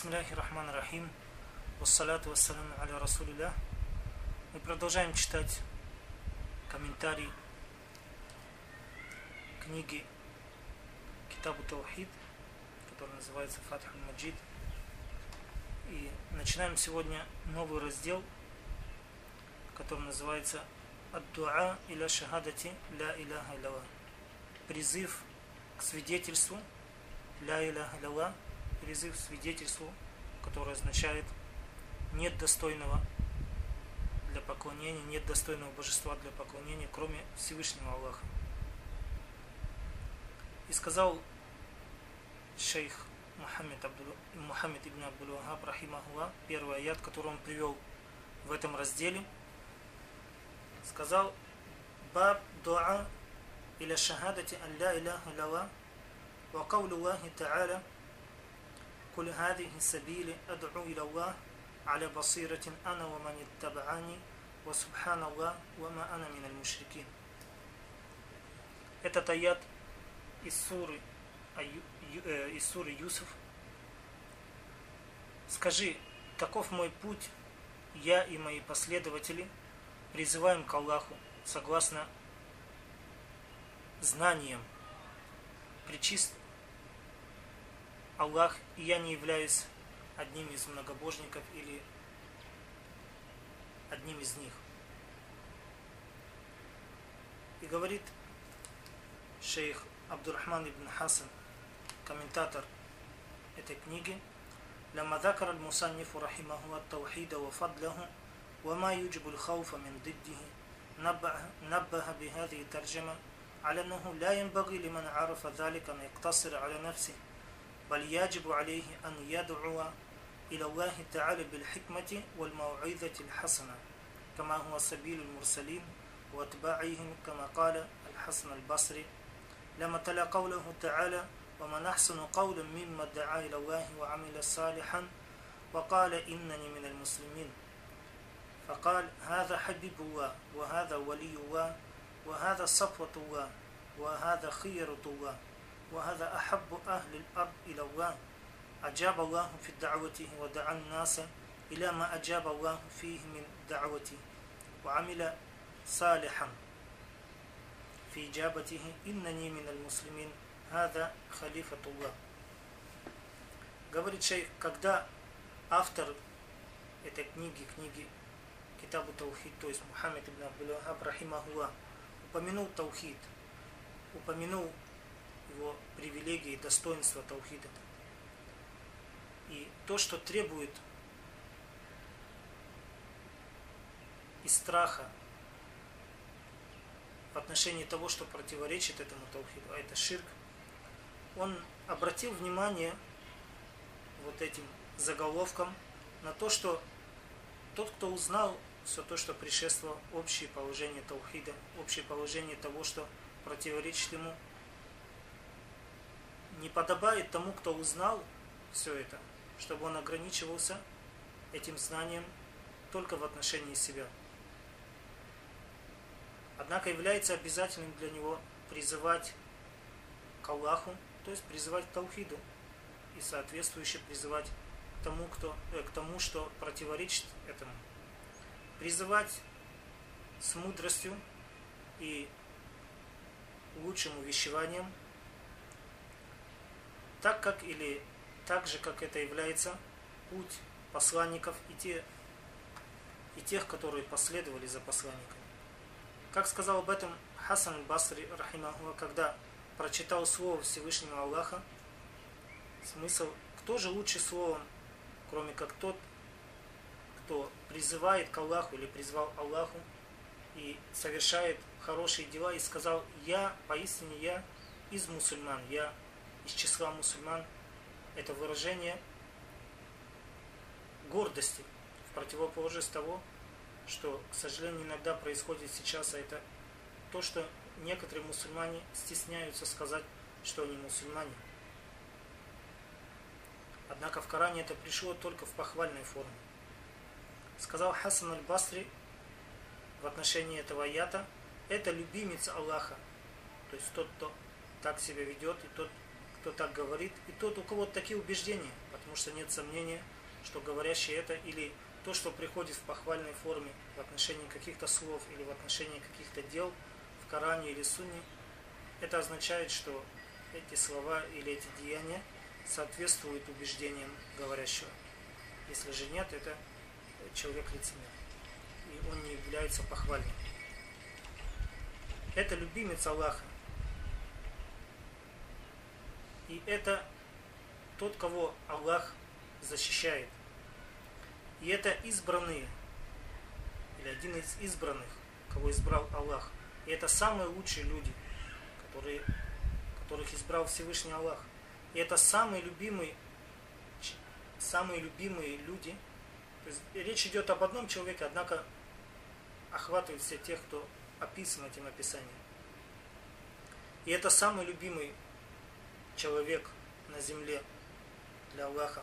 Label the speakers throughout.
Speaker 1: Бисмилляхи рахман рахим. Вассалату вассаламу аля расулилля. Мы продолжаем читать комментарий книги Китабу Таухид, который называется Фатху Маджид. И начинаем сегодня новый раздел, который называется Ад-дуа иля шахадати ля иляха илlallah. Призыв к свидетельству ля иляха илlallah призыв свидетельству, который означает нет достойного для поклонения, нет достойного божества для поклонения, кроме Всевышнего Аллаха. И сказал шейх Мухаммед, Абдул, Мухаммед ибн Абдул Вахаб, рахимахуа, первый аят, который он привел в этом разделе, сказал Баб дуа иля шахадати ан ля иляха илlallah ва каулу Аллахи Та'аля قل هذه سبيلي أدعو إلى الله على بصيرة أنا ومن اتبعني وسبحان الله وما أنا من المشركين Этот аят из суры, из суры Юсуф. Скажи, таков мой путь, я и мои последователи призываем к Аллаху согласно знаниям, причист, Аллах, и я не являюсь одним из многобожников или одним из них. И говорит шейх Абдурахман ибн Хасан, комментатор этой книги, لما ذكر المصنف رحمه التوحيد وفضله وما يجب الخوف من ضده نبه, نبه بهذه الترجمة على أنه لا ينبغي لمن عرف ذلك أن يقتصر على نفسه بل يجب عليه أن يدعو إلى الله تعالى بالحكمة والموعظة الحسنة كما هو سبيل المرسلين واتباعهم كما قال الحسن البصري لما تلا قوله تعالى ومن أحسن قولا مما دعا إلى الله وعمل صالحا وقال إنني من المسلمين فقال هذا حبيب الله وهذا ولي الله وهذا صفوة الله وهذا خيرة الله وهذا أحب أهل الأرض إلى الله أجاب الله في دعوته ودعا الناس إلى ما أجاب الله فيه من دعوته وعمل صالحا في إجابته إنني من المسلمين هذا خليفة الله Говорит шейх, когда автор этой книги, книги Китабу Таухид, то есть Мухаммед ибн Абдул-Вахаб, рахимахуа, упомянул Таухид, упомянул его привилегии, достоинства Таухида. И то, что требует из страха в отношении того, что противоречит этому Таухиду, а это ширк, он обратил внимание вот этим заголовком на то, что тот, кто узнал все то, что предшествовало общее положение Таухида, общее положение того, что противоречит ему, не подобает тому, кто узнал все это, чтобы он ограничивался этим знанием только в отношении себя. Однако является обязательным для него призывать к Аллаху, то есть призывать к Таухиду и соответствующе призывать к тому, кто, э, к тому, что противоречит этому. Призывать с мудростью и лучшим увещеванием – так как или так же, как это является путь посланников и, те, и тех, которые последовали за посланниками. Как сказал об этом Хасан Басри, рахимахуа, когда прочитал слово Всевышнего Аллаха, смысл, кто же лучше словом, кроме как тот, кто призывает к Аллаху или призвал Аллаху и совершает хорошие дела и сказал, я, поистине я из мусульман, я числа мусульман, это выражение гордости в противоположность того, что, к сожалению, иногда происходит сейчас, а это то, что некоторые мусульмане стесняются сказать, что они мусульмане. Однако в Коране это пришло только в похвальной форме. Сказал Хасан аль-Басри в отношении этого аята, это любимец Аллаха, то есть тот, кто так себя ведет, и тот, кто так говорит, и тот, у кого такие убеждения, потому что нет сомнения, что говорящий это или то, что приходит в похвальной форме в отношении каких-то слов или в отношении каких-то дел в Коране или Сунне, это означает, что эти слова или эти деяния соответствуют убеждениям говорящего. Если же нет, это человек лицемер. И он не является похвальным. Это любимец Аллаха. И это тот, кого Аллах защищает. И это избранные, или один из избранных, кого избрал Аллах. И это самые лучшие люди, которые, которых избрал Всевышний Аллах. И это самые любимые, самые любимые люди. То есть речь идет об одном человеке, однако охватывает всех тех, кто описан этим описанием. И это самый любимый человек на земле для Аллаха.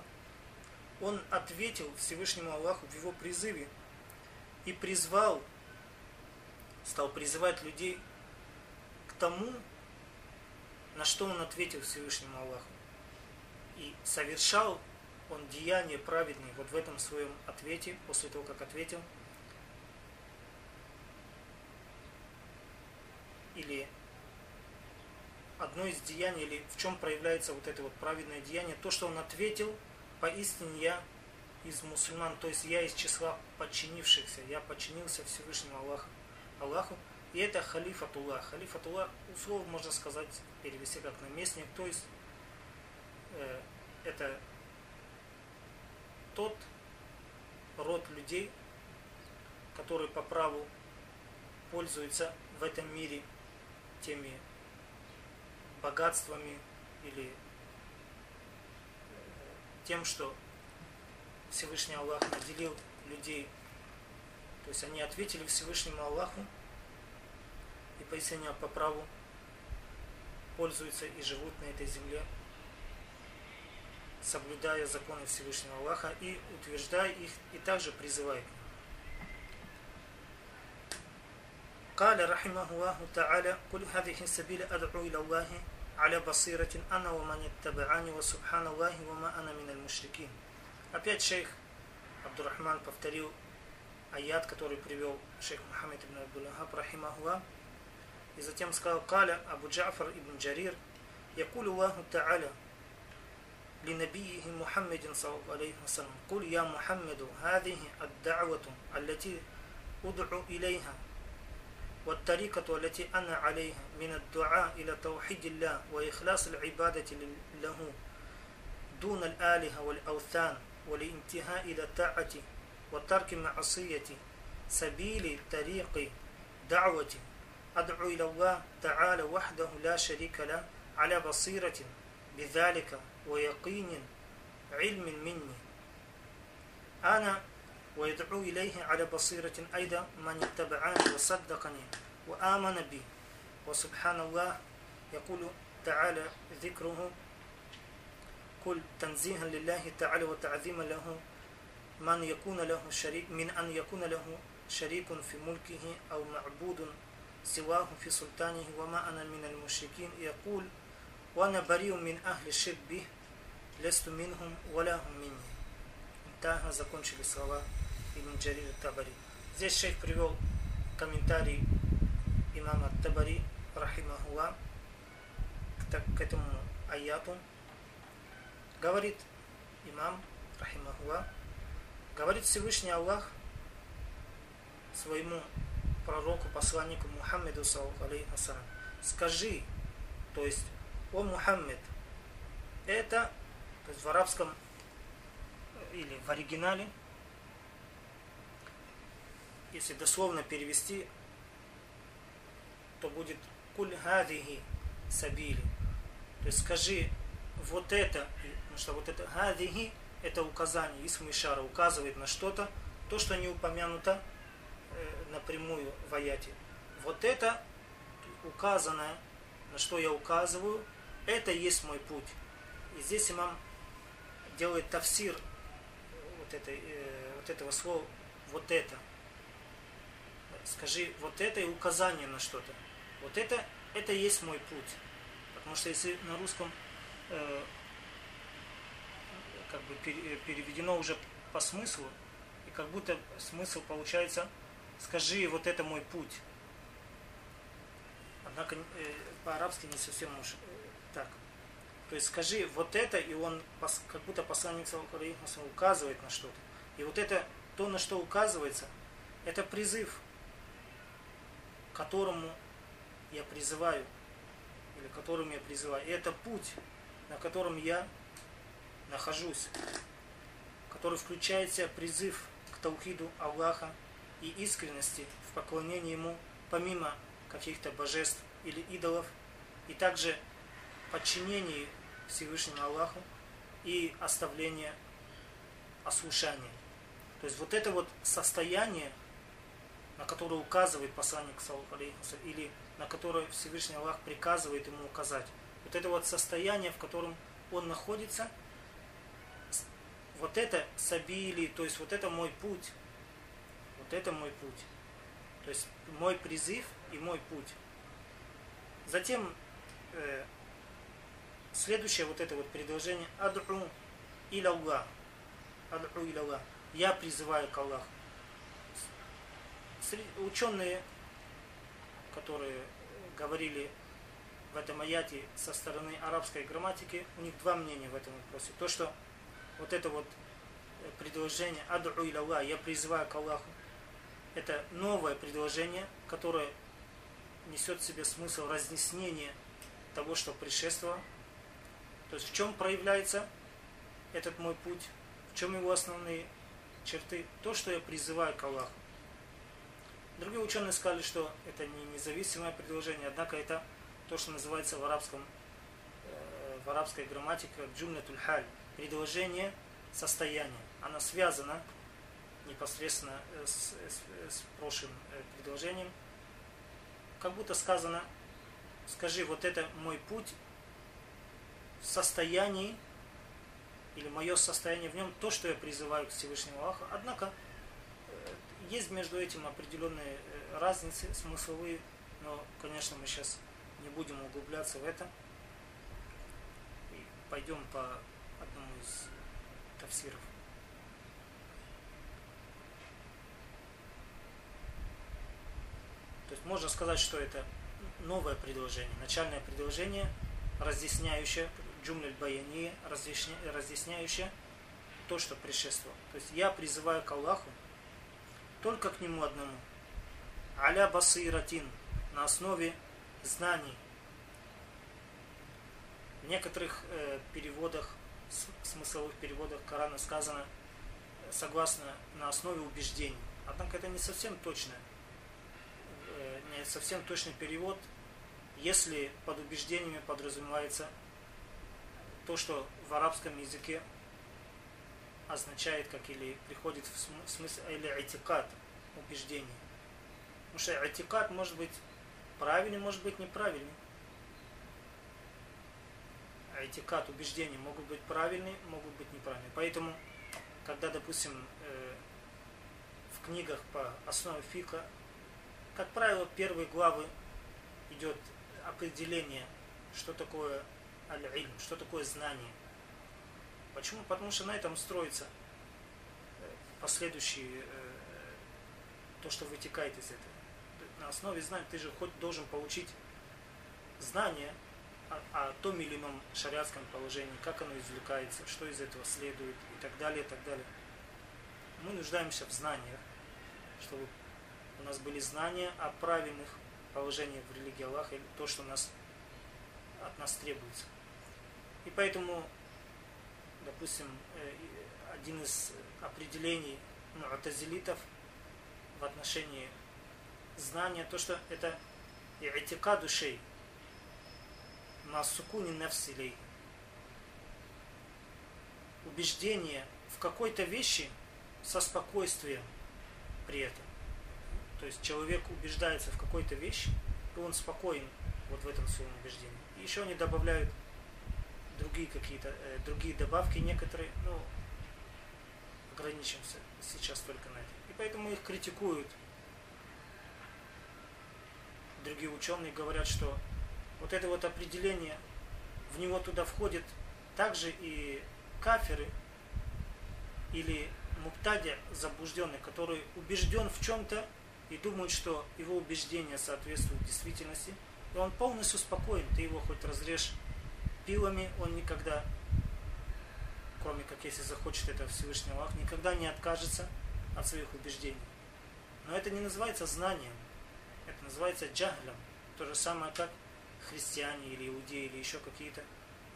Speaker 1: Он ответил Всевышнему Аллаху в его призыве и призвал, стал призывать людей к тому, на что он ответил Всевышнему Аллаху. И совершал он деяния праведные вот в этом своем ответе, после того, как ответил. Или одно из деяний, или в чем проявляется вот это вот праведное деяние, то, что он ответил, поистине я из мусульман, то есть я из числа подчинившихся, я подчинился Всевышнему Аллаху. Аллаху. И это халифатуллах. Халифатуллах, условно можно сказать, перевести как наместник, то есть э, это тот род людей, который по праву пользуется в этом мире теми богатствами или э, тем, что Всевышний Аллах наделил людей. То есть они ответили Всевышнему Аллаху и поистине по праву пользуются и живут на этой земле, соблюдая законы Всевышнего Аллаха и утверждая их и также призывая к قال رحمه الله تعالى قل هذه السبيل أدعو إلى الله على بصيرة أنا ومن اتبعني وسبحان الله وما أنا من المشركين Опять шейх Абдурахман повторил аят, который привел шейх Мухаммад ибн Абдуллахаб, рахимахуа, и затем сказал, Каля Абу Джафар ибн Джарир, يقول الله تعالى لنبيه محمد صلى الله عليه وسلم قل يا محمد هذه الدعوة التي أدعو إليها والطريقة التي أنا عليها من الدعاء إلى توحيد الله وإخلاص العبادة له دون الآلهة والأوثان والانتهاء إلى طاعته وترك معصية سبيل طريق دعوة. أدعو إلى الله تعالى وحده لا شريك له على بصيرة بذلك ويقين علم مني. أنا ويدعو إليه على بصيرة أيضا من اتبعني وصدقني وآمن بي وسبحان الله يقول تعالى ذكره قل تنزيها لله تعالى وتعظيما له من يكون له شريك من أن يكون له شريك في ملكه أو معبود سواه في سلطانه وما أنا من المشركين يقول وأنا بريء من أهل الشرك به لست منهم ولا هم مني انتهى закончили слова Ибн Джарир Табари. Здесь шейх привел комментарий имама Табари, рахимахуа, к, к этому аяту. Говорит имам, рахимахуа, говорит Всевышний Аллах своему пророку, посланнику Мухаммеду, саллаху скажи, то есть, о Мухаммед, это, то есть в арабском или в оригинале если дословно перевести, то будет куль гадихи сабили. То есть скажи вот это, потому что вот это гадихи, это указание, исм шара указывает на что-то, то, что не упомянуто э, напрямую в аяте. Вот это указанное, на что я указываю, это есть мой путь. И здесь имам делает тавсир вот, этой, э, вот этого слова, вот это скажи вот это и указание на что-то. Вот это, это есть мой путь. Потому что если на русском э, как бы переведено уже по смыслу, и как будто смысл получается, скажи, вот это мой путь. Однако э, по-арабски не совсем уж э, так. То есть скажи вот это, и он как будто посланник указывает на что-то. И вот это, то, на что указывается, это призыв, которому я призываю, или которым я призываю. И это путь, на котором я нахожусь, который включает в себя призыв к таухиду Аллаха и искренности в поклонении Ему, помимо каких-то божеств или идолов, и также подчинении Всевышнему Аллаху и оставление ослушания. То есть вот это вот состояние, на которое указывает посланник или на которое Всевышний Аллах приказывает ему указать. Вот это вот состояние, в котором он находится, вот это сабили, то есть вот это мой путь. Вот это мой путь. То есть мой призыв и мой путь. Затем э, следующее вот это вот предложение адру илаллах. Адру илаллах. Я призываю к Аллаху. Ученые, которые говорили в этом аяте со стороны арабской грамматики, у них два мнения в этом вопросе. То, что вот это вот э, предложение адру илаллах, я призываю к Аллаху, это новое предложение, которое несет в себе смысл разнеснения того, что предшествовало. То есть в чем проявляется этот мой путь, в чем его основные черты, то, что я призываю к Аллаху. Другие ученые сказали, что это не независимое предложение, однако это то, что называется в арабском э, в арабской грамматике джумлятуль халь, предложение состояния. Она связана непосредственно э, с, с, с прошлым э, предложением. Как будто сказано, скажи, вот это мой путь в состоянии, или мое состояние в нем, то, что я призываю к Всевышнему Аллаху. Однако, э, есть между этим определенные разницы смысловые, но, конечно, мы сейчас не будем углубляться в это. И пойдем по одному из тафсиров. То есть можно сказать, что это новое предложение, начальное предложение, разъясняющее, джумляль баяни, разъясняющее то, что предшествовало. То есть я призываю к Аллаху только к Нему одному. Аля басиратин, на основе знаний. В некоторых э, переводах, смысловых переводах Корана сказано согласно на основе убеждений. Однако это не совсем точное не совсем точный перевод, если под убеждениями подразумевается то, что в арабском языке означает, как или приходит в смысл, или этикат, убеждение. Потому что этикат может быть правильный, может быть неправильный. А этикат, убеждения могут быть правильные, могут быть неправильные. Поэтому, когда, допустим, э, в книгах по основе фика как правило, первые главы идет определение, что такое аль-ильм, что такое знание. Почему? Потому что на этом строится э, последующие, э, то, что вытекает из этого. На основе знаний ты же хоть должен получить знание о, о том или ином шариатском положении, как оно извлекается, что из этого следует и так далее, и так далее. Мы нуждаемся в знаниях, чтобы у нас были знания о правильных положениях в религии Аллаха, или то, что нас, от нас требуется. И поэтому, допустим, э, один из определений муатазилитов в отношении знания, то, что это и'тика душей, масукуни нафсилей. Убеждение в какой-то вещи со спокойствием при этом. То есть человек убеждается в какой-то вещи, и он спокоен вот в этом своем убеждении. И еще они добавляют другие какие-то, э, другие добавки некоторые, ну, ограничимся сейчас только на это. И поэтому их критикуют. Другие ученые говорят, что вот это вот определение в него туда входит также и каферы или муптадя заблужденный, который убежден в чем-то и думает, что его убеждения соответствуют действительности, и он полностью спокоен, ты его хоть разрежь пилами, он никогда, кроме как если захочет это Всевышний Аллах, никогда не откажется от своих убеждений. Но это не называется знанием, это называется джахлем. То же самое, как христиане или иудеи или еще какие-то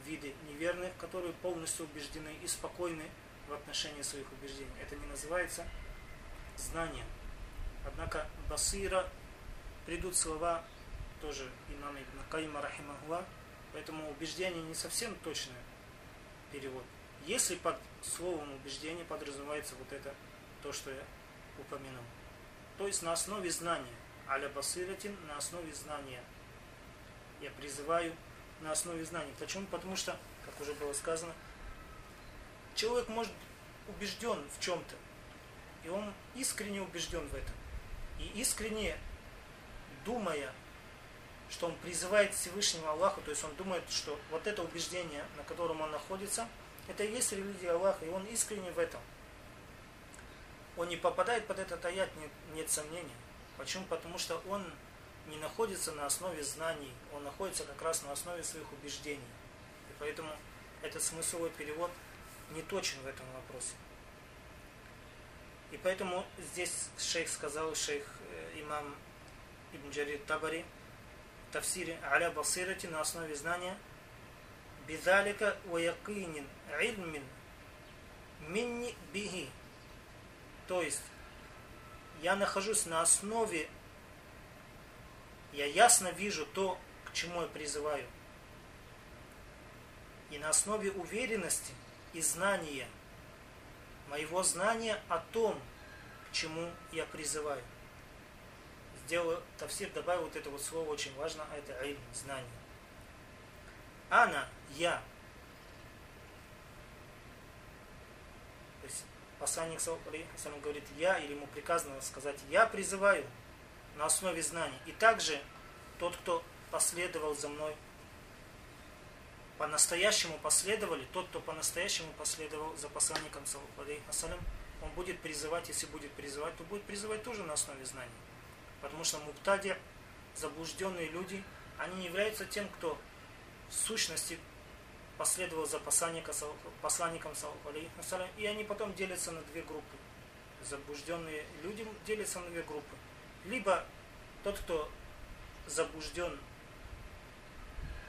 Speaker 1: виды неверных, которые полностью убеждены и спокойны в отношении своих убеждений. Это не называется знанием. Однако басира придут слова тоже имама Ибн Каима Рахимахуа, поэтому убеждение не совсем точный перевод. Если под словом убеждение подразумевается вот это, то, что я упомянул. То есть на основе знания. Аля басиратин на основе знания. Я призываю на основе знаний. Почему? Потому что, как уже было сказано, человек может убежден в чем-то. И он искренне убежден в этом. И искренне думая, что он призывает Всевышнего Аллаха, то есть он думает, что вот это убеждение, на котором он находится, это и есть религия Аллаха, и он искренне в этом. Он не попадает под этот аят, нет, нет сомнений. Почему? Потому что он не находится на основе знаний, он находится как раз на основе своих убеждений. И поэтому этот смысловой перевод не точен в этом вопросе. И поэтому здесь шейх сказал, шейх э, имам Ибн Джарир Табари, тафсире Аля Басирати на основе знания Бидалика ваякинин ильмин минни биги. То есть, я нахожусь на основе, я ясно вижу то, к чему я призываю. И на основе уверенности и знания – моего знания о том, к чему я призываю. Сделал Тавсир, добавил вот это вот слово очень важно, а это ильм, знание. Ана, я. То есть посланник Салам говорит я, или ему приказано сказать я призываю на основе знаний. И также тот, кто последовал за мной по-настоящему последовали, тот, кто по-настоящему последовал за посланником, он будет призывать, если будет призывать, то будет призывать тоже на основе знаний. Потому что муптади, заблужденные люди, они не являются тем, кто в сущности последовал за посланником, посланником и они потом делятся на две группы. Заблужденные люди делятся на две группы. Либо тот, кто заблужден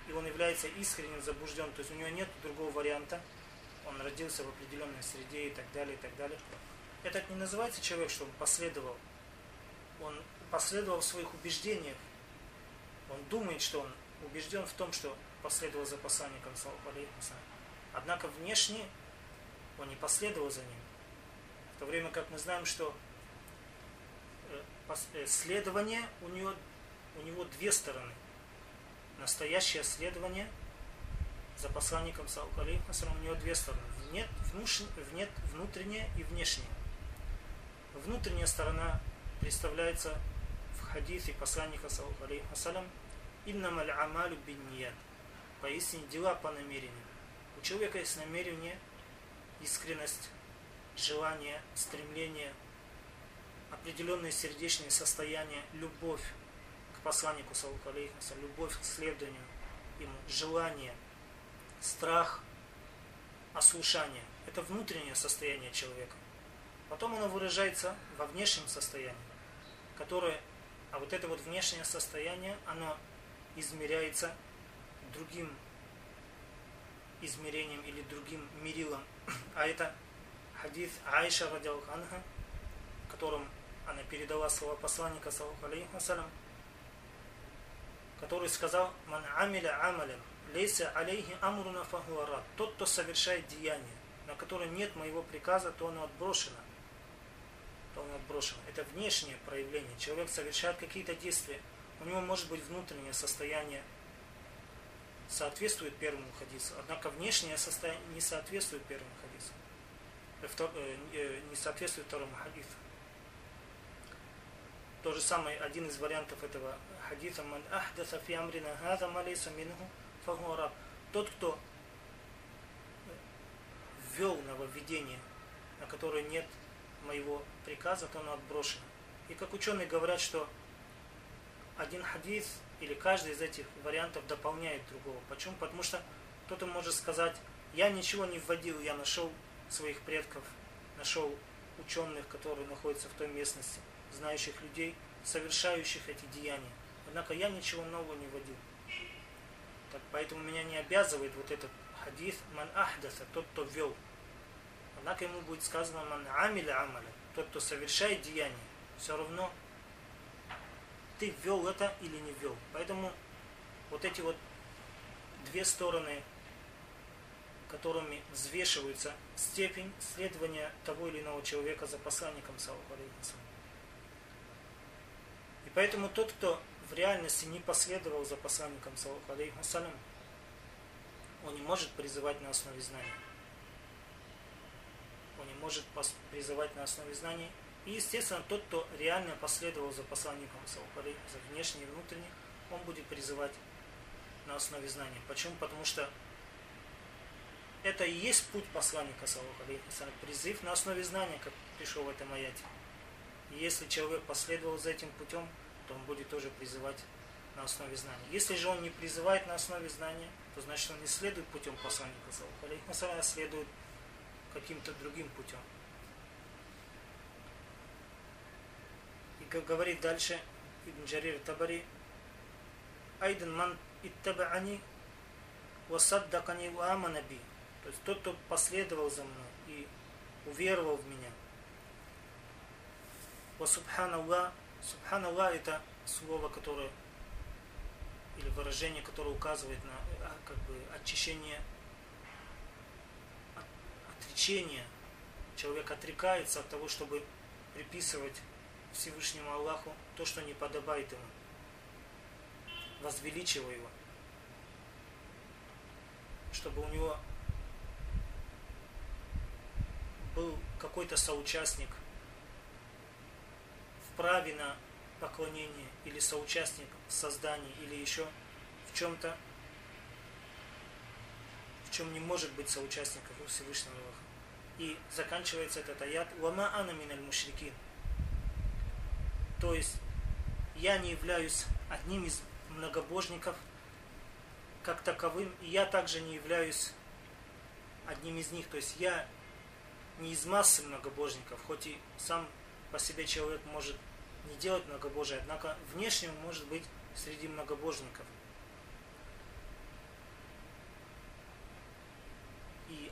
Speaker 1: и он является искренне заблужден, то есть у него нет другого варианта, он родился в определенной среде и так далее, и так далее. Это не называется человек, что он последовал. Он последовал в своих убеждениях. Он думает, что он убежден в том, что последовал за посланником, однако внешне он не последовал за ним. В то время как мы знаем, что э, э, следование у него, у него две стороны настоящее следование за посланником Салкалейхасалам у него две стороны. Нет, внутренняя и внешняя. Внутренняя сторона представляется хадисе посланника Салкалейхасалам «Иннамаль амалю бин ният» Поистине дела по намерению. У человека есть намерение, искренность, желание, стремление, определенные сердечные состояния, любовь посланнику Саллаху любовь к следованию ему, желание, страх, ослушание. Это внутреннее состояние человека. Потом оно выражается во внешнем состоянии, которое, а вот это вот внешнее состояние, оно измеряется другим измерением или другим мерилом. А это хадис Айша Радиалханха, в котором она передала слова посланника, алейхи который сказал «Ман амиля амалем, лейся алейхи амруна фахуарат». Тот, кто совершает деяние, на которое нет моего приказа, то оно отброшено. То оно отброшено. Это внешнее проявление. Человек совершает какие-то действия. У него может быть внутреннее состояние соответствует первому хадису. Однако внешнее состояние не соответствует первому хадису. Э, э, э, не соответствует второму хадису. То же самое, один из вариантов этого хадиса «Ман ахдаса фи амрина хаза малейса минху фахуара». тот, кто ввел нововведение, на которое нет моего приказа, то оно отброшено. И как ученые говорят, что один хадис или каждый из этих вариантов дополняет другого. Почему? Потому что кто-то может сказать, я ничего не вводил, я нашел своих предков, нашел ученых, которые находятся в той местности, знающих людей, совершающих эти деяния. Однако я ничего нового не вводил. Так, поэтому меня не обязывает вот этот хадис ман ахдаса, тот, кто ввел. Однако ему будет сказано ман амиля амаля, тот, кто совершает деяние. Все равно ты ввел это или не ввел. Поэтому вот эти вот две стороны, которыми взвешивается степень следования того или иного человека за посланником Саллаху И поэтому тот, кто в реальности не последовал за посланником Саллаху он не может призывать на основе знаний. Он не может призывать на основе знаний. И, естественно, тот, кто реально последовал за посланником Саллаху за внешний и внутренний, он будет призывать на основе знания. Почему? Потому что это и есть путь посланника Саллаху призыв на основе знания, как пришел в этом аяте. И если человек последовал за этим путем, то он будет тоже призывать на основе знания. Если же он не призывает на основе знания, то значит он не следует путем посланника Саллаху а следует каким-то другим путем. И как говорит дальше Ибн Джарир Табари, Айдан ман иттабаани васаддакани уаманаби. То есть тот, кто последовал за мной и уверовал в меня. Ва субханаллах это слово, которое или выражение, которое указывает на а, как бы очищение, отречение. Человек отрекается от того, чтобы приписывать Всевышнему Аллаху то, что не подобает ему. Возвеличивая его. Чтобы у него был какой-то соучастник праве на поклонение или соучастник в создании или еще в чем-то, в чем не может быть соучастников у Всевышнего Аллаха. И заканчивается этот аят «Вама ана миналь мушрикин». То есть я не являюсь одним из многобожников как таковым, и я также не являюсь одним из них. То есть я не из массы многобожников, хоть и сам по себе человек может не делать многобожие, однако внешне он может быть среди многобожников. И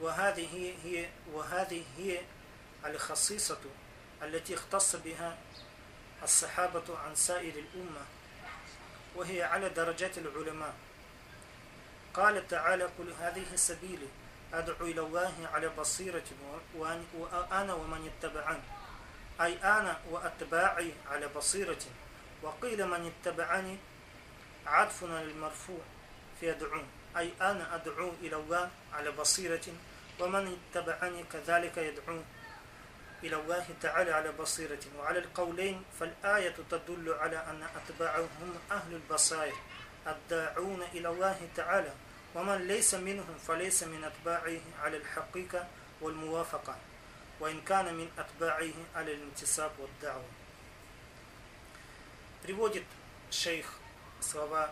Speaker 1: وهذه هي, وهذه هي الخصيصة التي اختص بها الصحابة عن سائر الأمة وهي على درجات العلماء. قال تعالى قل هذه سبيلي أدعو إلى الله على بصيرة وأنا ومن اتبعني أي أنا وأتباعي على بصيرة وقيل من اتبعني عطفنا للمرفوع في أدعو أي أنا أدعو إلى الله على بصيرة ومن اتبعني كذلك يدعو إلى الله تعالى على بصيرة وعلى القولين فالآية تدل على أن أتباعه هم أهل البصائر الداعون إلى الله تعالى ومن ليس منهم فليس من أتباعه على الحقيقة والموافقة وإن كان من أتباعه على الانتساب والدعوة Приводит шейх слова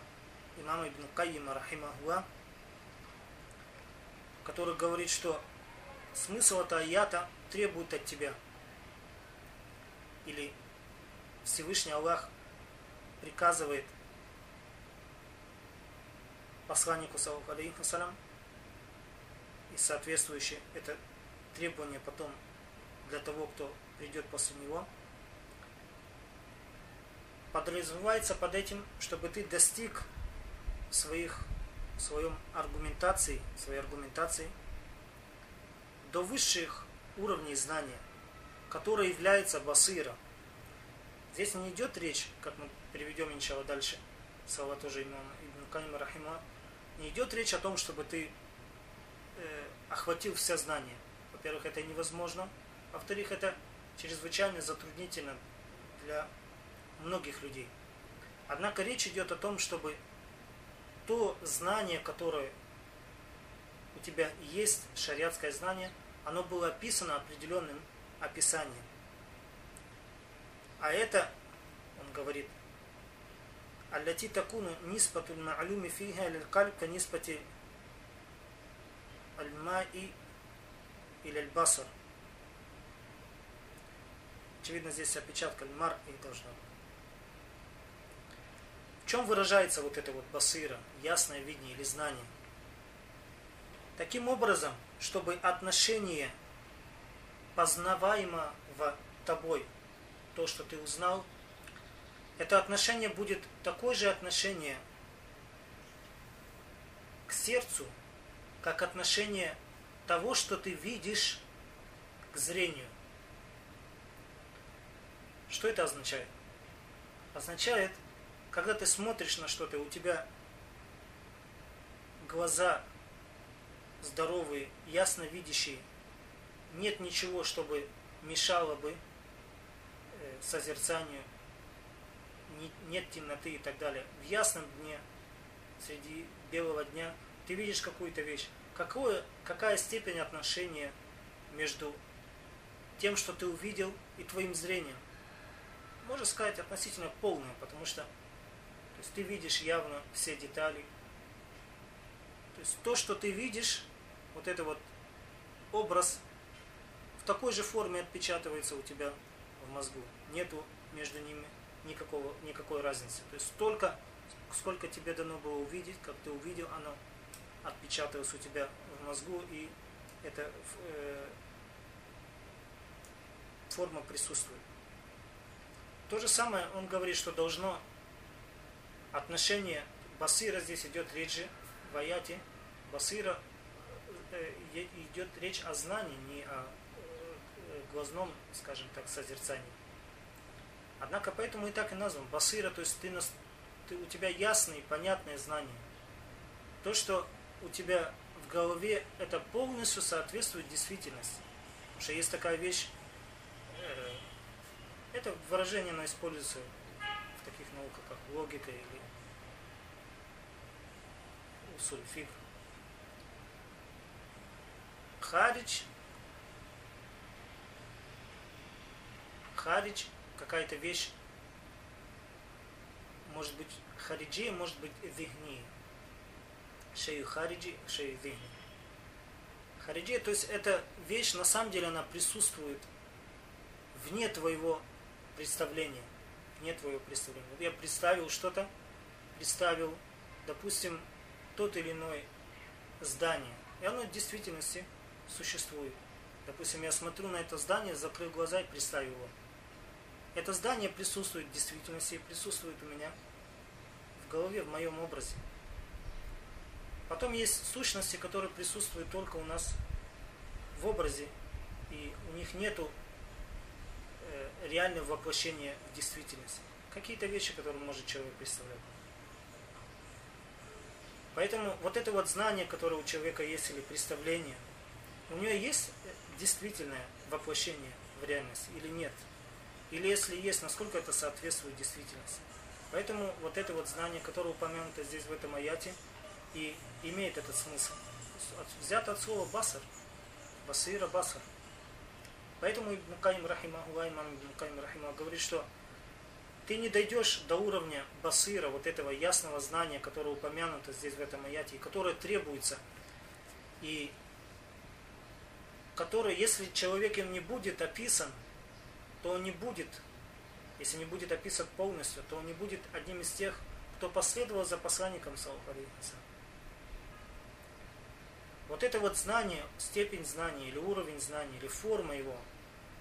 Speaker 1: имама Ибн Кайима Рахимахуа, который говорит, что смысл этого аята требует от тебя. Или Всевышний Аллах приказывает посланнику алейхи и соответствующее это требование потом для того, кто придет после него, подразумевается под этим, чтобы ты достиг своих в своем аргументации, своей аргументации до высших уровней знания, которые являются басира. Здесь не идет речь, как мы переведем иншалла дальше, слова тоже имама Ибн Канима Рахима, не идет речь о том, чтобы ты э, охватил все знания. Во-первых, это невозможно. Во-вторых, это чрезвычайно затруднительно для многих людей. Однако речь идет о том, чтобы то знание, которое у тебя есть, шариатское знание, оно было описано определенным описанием. А это, он говорит, «Аллати такуну ниспатуль ма'алюми фиха лилькаль ниспати альмаи или аль-басар». Очевидно, здесь опечатка альмар и должна быть. В чем выражается вот это вот басира, ясное видение или знание? Таким образом, чтобы отношение познаваемого тобой, то, что ты узнал, это отношение будет такое же отношение к сердцу, как отношение того, что ты видишь к зрению. Что это означает? Означает, когда ты смотришь на что-то, у тебя глаза здоровые, ясно видящие, нет ничего, чтобы мешало бы э, созерцанию, нет темноты и так далее. В ясном дне, среди белого дня, ты видишь какую-то вещь. Какое, какая степень отношения между тем, что ты увидел, и твоим зрением? Можно сказать относительно полное, потому что то есть, ты видишь явно все детали. То есть то, что ты видишь, вот это вот образ в такой же форме отпечатывается у тебя в мозгу. Нету между ними никакого, никакой разницы. То есть столько, сколько тебе дано было увидеть, как ты увидел, оно отпечаталось у тебя в мозгу, и эта э, форма присутствует. То же самое он говорит, что должно отношение басира, здесь идет речь в аяте, басира э, идет речь о знании, не о э, глазном, скажем так, созерцании. Однако поэтому и так и назван басира, то есть ты, ты, у тебя ясные, понятные знания. То, что у тебя в голове, это полностью соответствует действительности. Потому что есть такая вещь, э, это выражение, оно используется в таких науках, как логика или усульфик. Харич Харич какая-то вещь может быть хариджи, может быть вигни. Шею хариджи, шею вигни. Хариджи, то есть эта вещь, на самом деле, она присутствует вне твоего представления. Вне твоего представления. Вот я представил что-то, представил, допустим, тот или иной здание. И оно в действительности существует. Допустим, я смотрю на это здание, закрыл глаза и представил его. Это здание присутствует в действительности, присутствует у меня в голове, в моем образе. Потом есть сущности, которые присутствуют только у нас в образе, и у них нету э, реального воплощения в действительность. Какие-то вещи, которые может человек представлять. Поэтому вот это вот знание, которое у человека есть, или представление, у него есть действительное воплощение в реальность или нет – или если есть, насколько это соответствует действительности. Поэтому вот это вот знание, которое упомянуто здесь в этом аяте, и имеет этот смысл. Взято от слова басар, басира басар. Поэтому Ибн Каим Рахимахула, имам Ибн Каим Рахима говорит, что ты не дойдешь до уровня басира, вот этого ясного знания, которое упомянуто здесь в этом аяте, и которое требуется, и которое, если человек им не будет описан, то он не будет, если не будет описан полностью, то он не будет одним из тех, кто последовал за посланником Салахарихаса. Вот это вот знание, степень знания, или уровень знания, или форма его,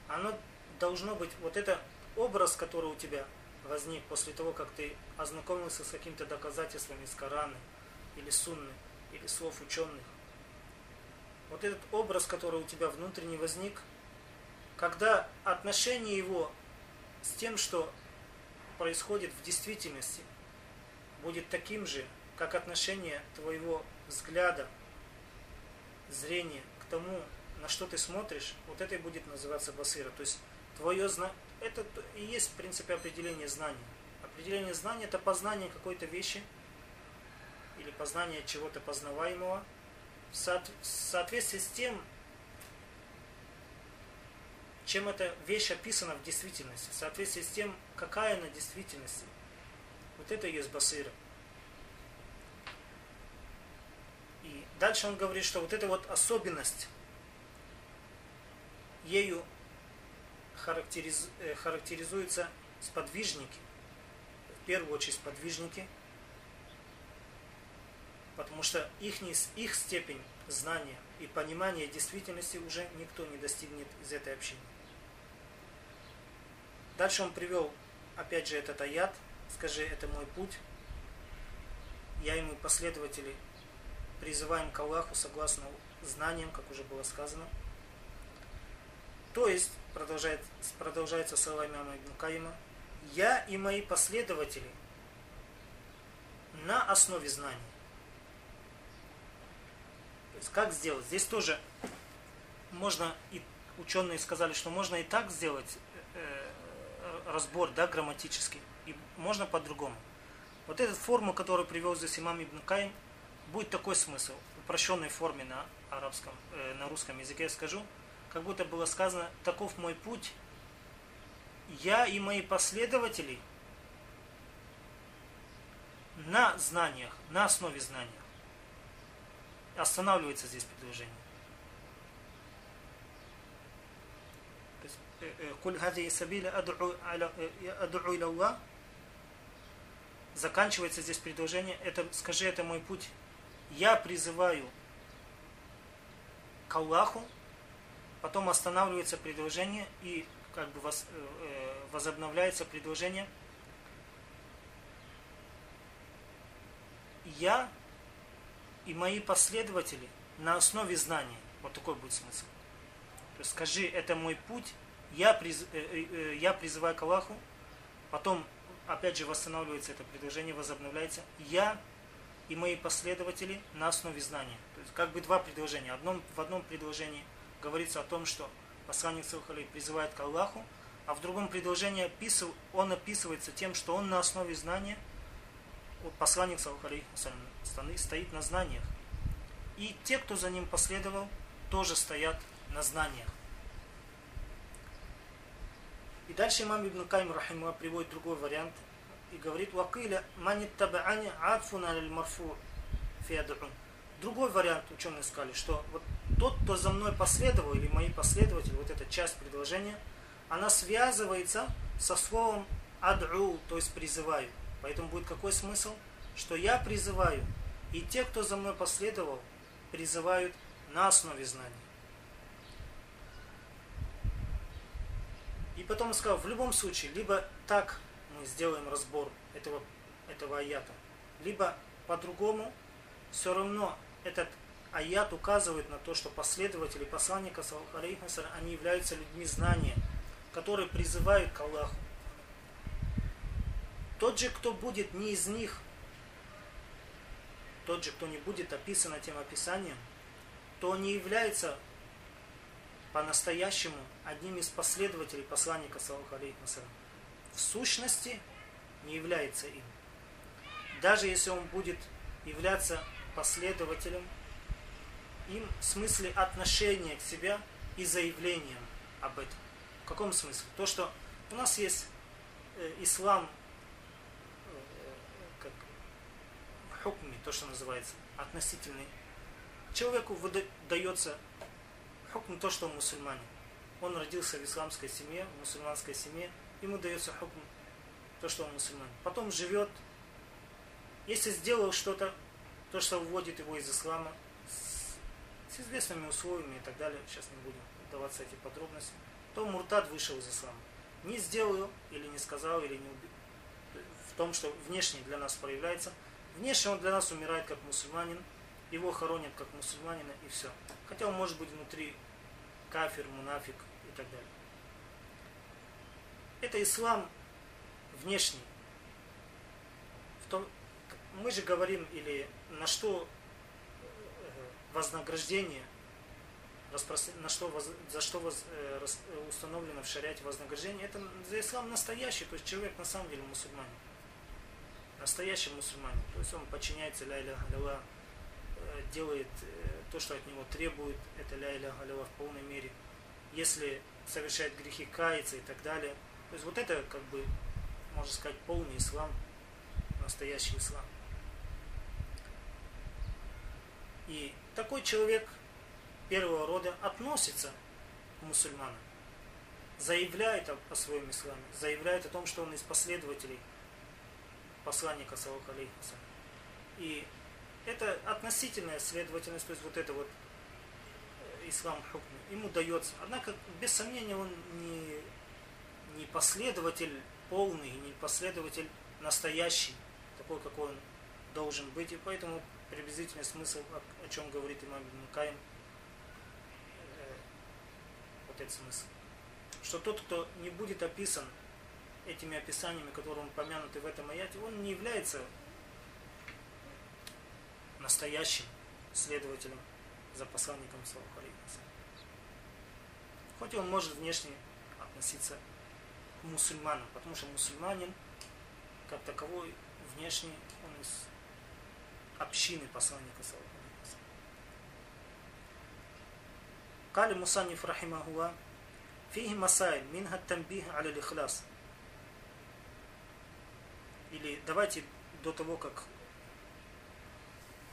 Speaker 1: оно должно быть, вот это образ, который у тебя возник после того, как ты ознакомился с какими-то доказательствами из Корана, или сунны, или слов ученых. Вот этот образ, который у тебя внутренне возник, когда отношение его с тем, что происходит в действительности, будет таким же, как отношение твоего взгляда, зрения к тому, на что ты смотришь, вот это и будет называться басира. То есть твое это и есть в принципе определение знания. Определение знания это познание какой-то вещи или познание чего-то познаваемого в соответствии с тем, чем эта вещь описана в действительности, в соответствии с тем, какая она действительности. Вот это и есть басира. И дальше он говорит, что вот эта вот особенность, ею характериз, э, характеризуются сподвижники, в первую очередь сподвижники, потому что их, их степень знания и понимания действительности уже никто не достигнет из этой общины. Дальше он привел, опять же, этот аят. Скажи, это мой путь. Я и мои последователи призываем к Аллаху согласно знаниям, как уже было сказано. То есть, продолжает, продолжается слова имама Ибн я и мои последователи на основе знаний. То есть, как сделать? Здесь тоже можно, и ученые сказали, что можно и так сделать, э, разбор, да, грамматический. И можно по-другому. Вот эта форму, которую привел здесь имам Ибн Каим, будет такой смысл. В упрощенной форме на арабском, э, на русском языке я скажу. Как будто было сказано, таков мой путь. Я и мои последователи на знаниях, на основе знаниях. Останавливается здесь предложение. Куль хади сабиля ад'у иля Аллах. Заканчивается здесь предложение. Это, скажи, это мой путь. Я призываю к Аллаху. Потом останавливается предложение и как бы воз, э, возобновляется предложение. Я и мои последователи на основе знаний. Вот такой будет смысл. Скажи, это мой путь, я, приз, э, э, э, я призываю к Аллаху, потом опять же восстанавливается это предложение, возобновляется. Я и мои последователи на основе знания. То есть как бы два предложения. Одном, в одном предложении говорится о том, что посланник Сахалей призывает к Аллаху, а в другом предложении описыв, он описывается тем, что он на основе знания, вот посланник Сахалей стоит на знаниях. И те, кто за ним последовал, тоже стоят на знаниях. И дальше имам Ибн Кайм Рахима приводит другой вариант и говорит «Вакиля манит табаани адфун аль марфу фиадун». Другой вариант ученые сказали, что вот тот, кто за мной последовал, или мои последователи, вот эта часть предложения, она связывается со словом адру, то есть призываю. Поэтому будет какой смысл? Что я призываю, и те, кто за мной последовал, призывают на основе знаний. И потом сказал, в любом случае, либо так мы сделаем разбор этого, этого аята, либо по-другому, все равно этот аят указывает на то, что последователи посланника, они являются людьми знания, которые призывают к Аллаху. Тот же, кто будет не из них, тот же, кто не будет описан этим описанием, то не является по-настоящему одним из последователей посланника в сущности не является им. Даже если он будет являться последователем, им в смысле отношения к себе и заявлением об этом. В каком смысле? То, что у нас есть э, ислам э, как хукми, то, что называется, относительный. Человеку выдается хукм то, что он мусульманин. Он родился в исламской семье, в мусульманской семье, ему дается хукм то, что он мусульманин. Потом живет, если сделал что-то, то, что вводит его из ислама, с, с известными условиями и так далее, сейчас не будем вдаваться эти подробности, то Муртад вышел из ислама. Не сделал или не сказал, или не убил. В том, что внешне для нас проявляется, Внешне он для нас умирает как мусульманин, его хоронят как мусульманина и все. Хотя он может быть внутри кафир, мунафик и так далее. Это ислам внешний. В том, мы же говорим, или на что э, вознаграждение, на что, за что э, установлено в шариате вознаграждение, это за ислам настоящий, то есть человек на самом деле мусульманин. Настоящий мусульманин. То есть он подчиняется ля иля э, делает то, что от него требует, это ля иля в полной мере. Если совершает грехи, кается и так далее. То есть вот это как бы, можно сказать, полный ислам, настоящий ислам. И такой человек первого рода относится к мусульманам, заявляет о, о своем исламе, заявляет о том, что он из последователей посланника Саллаху И это относительная следовательность, то есть вот это вот э, ислам хукм, ему дается. Однако, без сомнения, он не, не последователь полный, не последователь настоящий, такой, какой он должен быть. И поэтому приблизительный смысл, о, о чем говорит имам Ибн э, вот этот смысл. Что тот, кто не будет описан этими описаниями, которые упомянуты в этом аяте, он не является настоящим следователем за посланником Саллаху Хоть он может внешне относиться к мусульманам, потому что мусульманин, как таковой, внешне он из общины посланника Саллаху Кали Мусаниф Рахимахуа Фиги Масайль Минха Тамбих Аля Лихляс Или давайте до того, как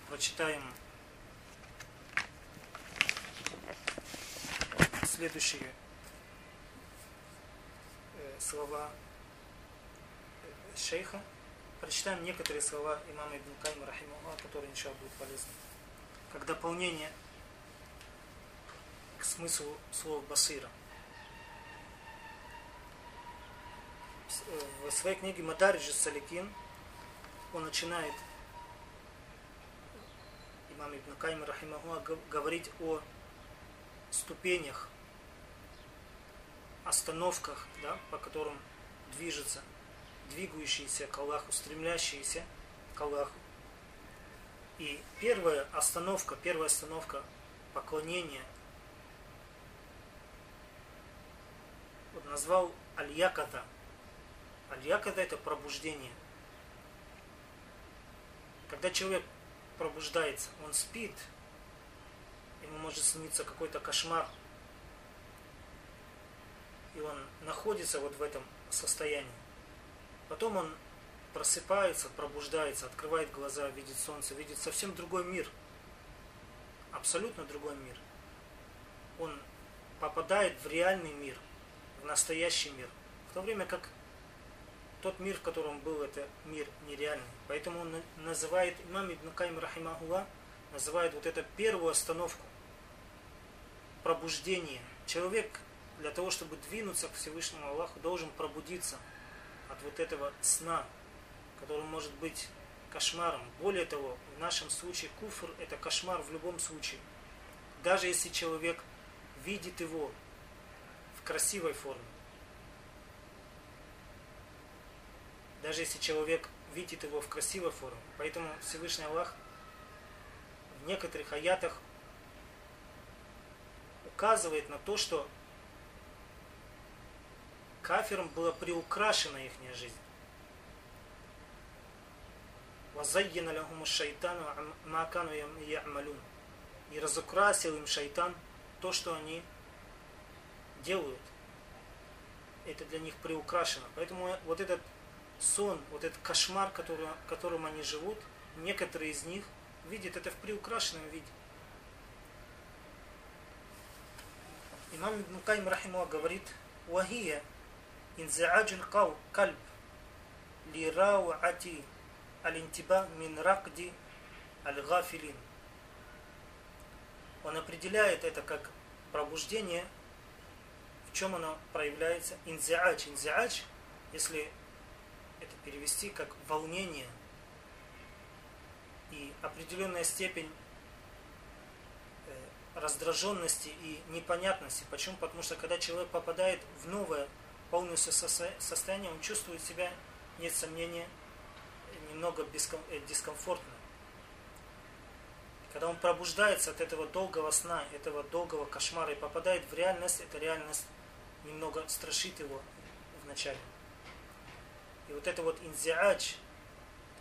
Speaker 1: прочитаем следующие э, слова э, шейха. Прочитаем некоторые слова имама Ибн Кайма Рахимулла, которые, иншалла, будут полезны. Как дополнение к смыслу слова басира. В своей книге Мадариджи Саликин он начинает имам Ибн Кайм Рахимахуа говорить о ступенях, остановках, да, по которым движется, двигающиеся к Аллаху, стремлящиеся к Аллаху. И первая остановка, первая остановка поклонения вот назвал Аль-Яката. Аль-Яката это пробуждение. Когда человек пробуждается, он спит, ему может сниться какой-то кошмар, и он находится вот в этом состоянии. Потом он просыпается, пробуждается, открывает глаза, видит солнце, видит совсем другой мир. Абсолютно другой мир. Он попадает в реальный мир, в настоящий мир. В то время как тот мир, в котором был, это мир нереальный. Поэтому он называет, имам Ибн Кайм Рахимахула, называет вот эту первую остановку, пробуждение. Человек для того, чтобы двинуться к Всевышнему Аллаху, должен пробудиться вот этого сна, который может быть кошмаром. Более того, в нашем случае куфр – это кошмар в любом случае. Даже если человек видит его в красивой форме. даже если человек видит его в красивой форме. Поэтому Всевышний Аллах в некоторых аятах указывает на то, что Кафиром была приукрашена их жизнь. وَزَيِّنَ لَهُمُ шайтану макану كَانُوا يَعْمَلُونَ И разукрасил им шайтан то, что они делают. Это для них приукрашено. Поэтому вот этот сон, вот этот кошмар, который, которым они живут, некоторые из них видят это в приукрашенном виде. Имам Ибн Кайм Рахимова говорит, «Вахия кальб ли рауати аль-интиба мин ракди аль-гафилин». Он определяет это как пробуждение, в чем оно проявляется. Инзиач. Инзиач, если это перевести как волнение, и определенная степень э, раздраженности и непонятности. Почему? Потому что когда человек попадает в новое полностью состояние, он чувствует себя, нет сомнения, немного э, дискомфортно. Когда он пробуждается от этого долгого сна, этого долгого кошмара и попадает в реальность, эта реальность немного страшит его вначале. И вот это вот инзиач,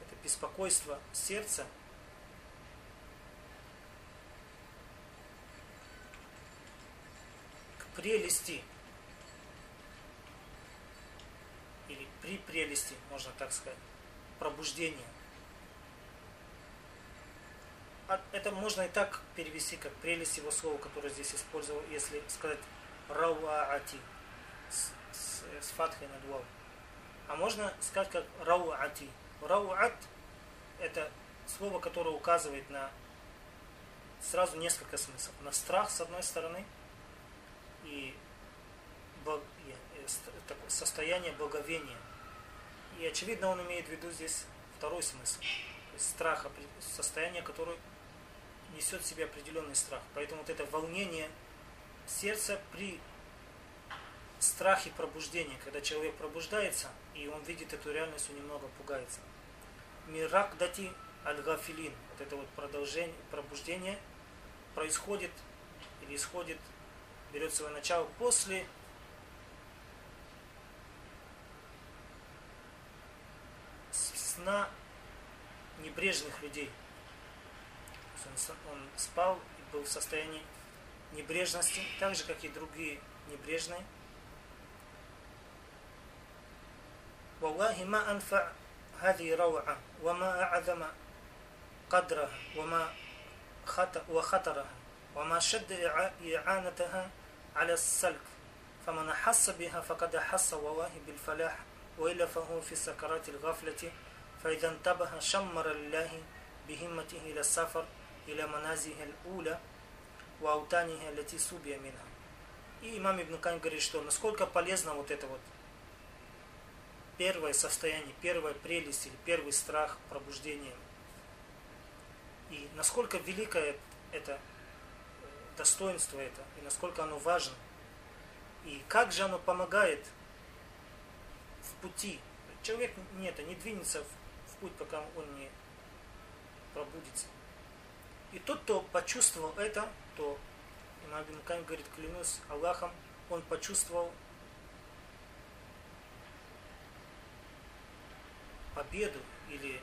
Speaker 1: это беспокойство сердца, к прелести, или при прелести, можно так сказать, пробуждения. А это можно и так перевести, как прелесть его слова, которое здесь использовал, если сказать рауаати с, с, с фатхой над вау. А можно сказать как рауати. Рауат это слово, которое указывает на сразу несколько смыслов. На страх с одной стороны и состояние благовения. И очевидно он имеет в виду здесь второй смысл. То есть страх, состояние, которое несет в себе определенный страх. Поэтому вот это волнение сердца при страхе пробуждения, когда человек пробуждается, и он видит эту реальность, он немного пугается. Мирак дати аль-гафилин, вот это вот продолжение, пробуждение происходит или исходит, берет свое начало после сна небрежных людей. Он, он спал и был в состоянии небрежности, так же, как и другие небрежные. والله ما أنفع هذه روعة وما أعظم قدرها وما وخطرها وما شد إعانتها على السلك فمن أحس بها فقد أحس والله بالفلاح وإلا فهو في سكرات الغفلة فإذا انتبه شمر الله بهمته إلى السفر إلى منازله الأولى وأوتانها التي سبي منها. И имам Ибн Кайм говорит, что насколько полезно вот это вот первое состояние, первая прелесть или первый страх пробуждения. И насколько великое это достоинство это, и насколько оно важно. И как же оно помогает в пути. Человек нет, не двинется в путь, пока он не пробудится. И тот, кто почувствовал это, то Имам Бин говорит, клянусь Аллахом, он почувствовал победу или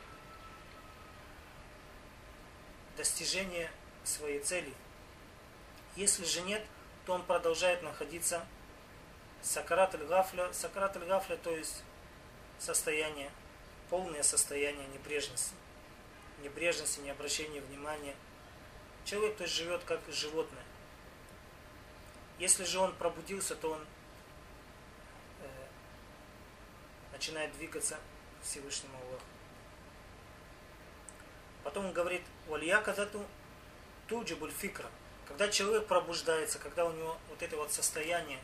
Speaker 1: достижение своей цели. Если же нет, то он продолжает находиться сакрат аль-гафля. Сакрат аль-гафля, то есть состояние, полное состояние небрежности. Небрежности, необращения внимания. Человек, то есть живет как животное. Если же он пробудился, то он э, начинает двигаться Всевышнему Аллаху. Потом он говорит, валия казату туджибуль фикра. Когда человек пробуждается, когда у него вот это вот состояние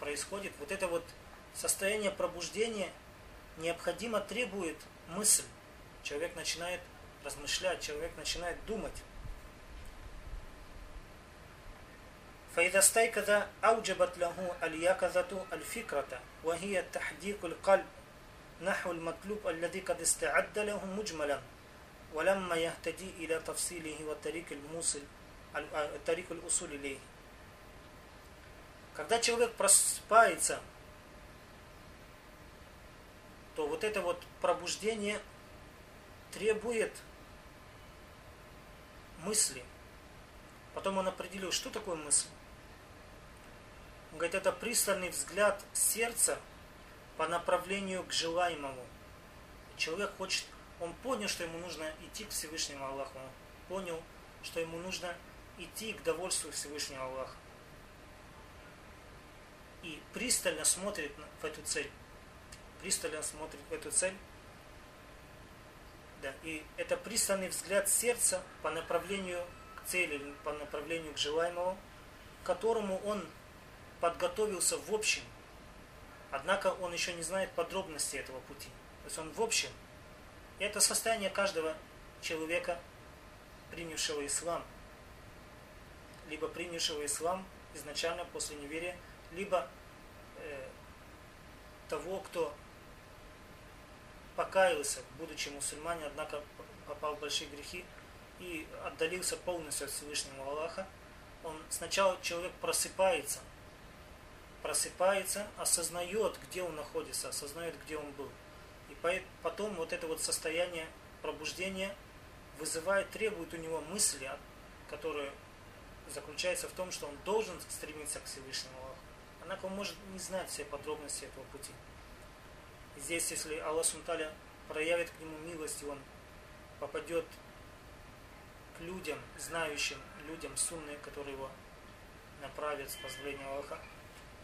Speaker 1: происходит, вот это вот состояние пробуждения необходимо требует мысль. Человек начинает размышлять, человек начинает думать. فإذا استيقظ أوجبت له اليقظة الفكرة وهي تحديق القلب نحو المطلوب الذي قد استعد له مجملا ولما يهتدي إلى تفصيله والطريق الموصل طريق الأصول إليه Когда человек просыпается, то вот это вот пробуждение требует мысли. Потом он определил, что такое мысль. Он говорит, это пристальный взгляд сердца по направлению к желаемому. Человек хочет, он понял, что ему нужно идти к Всевышнему Аллаху. Он понял, что ему нужно идти к довольству Всевышнего Аллаха. И пристально смотрит в эту цель. Пристально смотрит в эту цель. Да, и это пристальный взгляд сердца по направлению к цели, по направлению к желаемому, к которому он подготовился в общем Однако он еще не знает подробностей этого пути. То есть он в общем. И это состояние каждого человека принявшего ислам, либо принявшего ислам изначально после неверия, либо э, того, кто покаялся, будучи мусульманин, однако попал в большие грехи и отдалился полностью от Всевышнего Аллаха, он сначала человек просыпается, просыпается, осознает, где он находится, осознает, где он был. И потом вот это вот состояние пробуждения вызывает, требует у него мысли, которые заключается в том, что он должен стремиться к Всевышнему Аллаху. Однако он может не знать все подробности этого пути. Здесь, если Аллах Сунталя проявит к нему милость, и он попадет к людям, знающим людям сунны, которые его направят с позволения Аллаха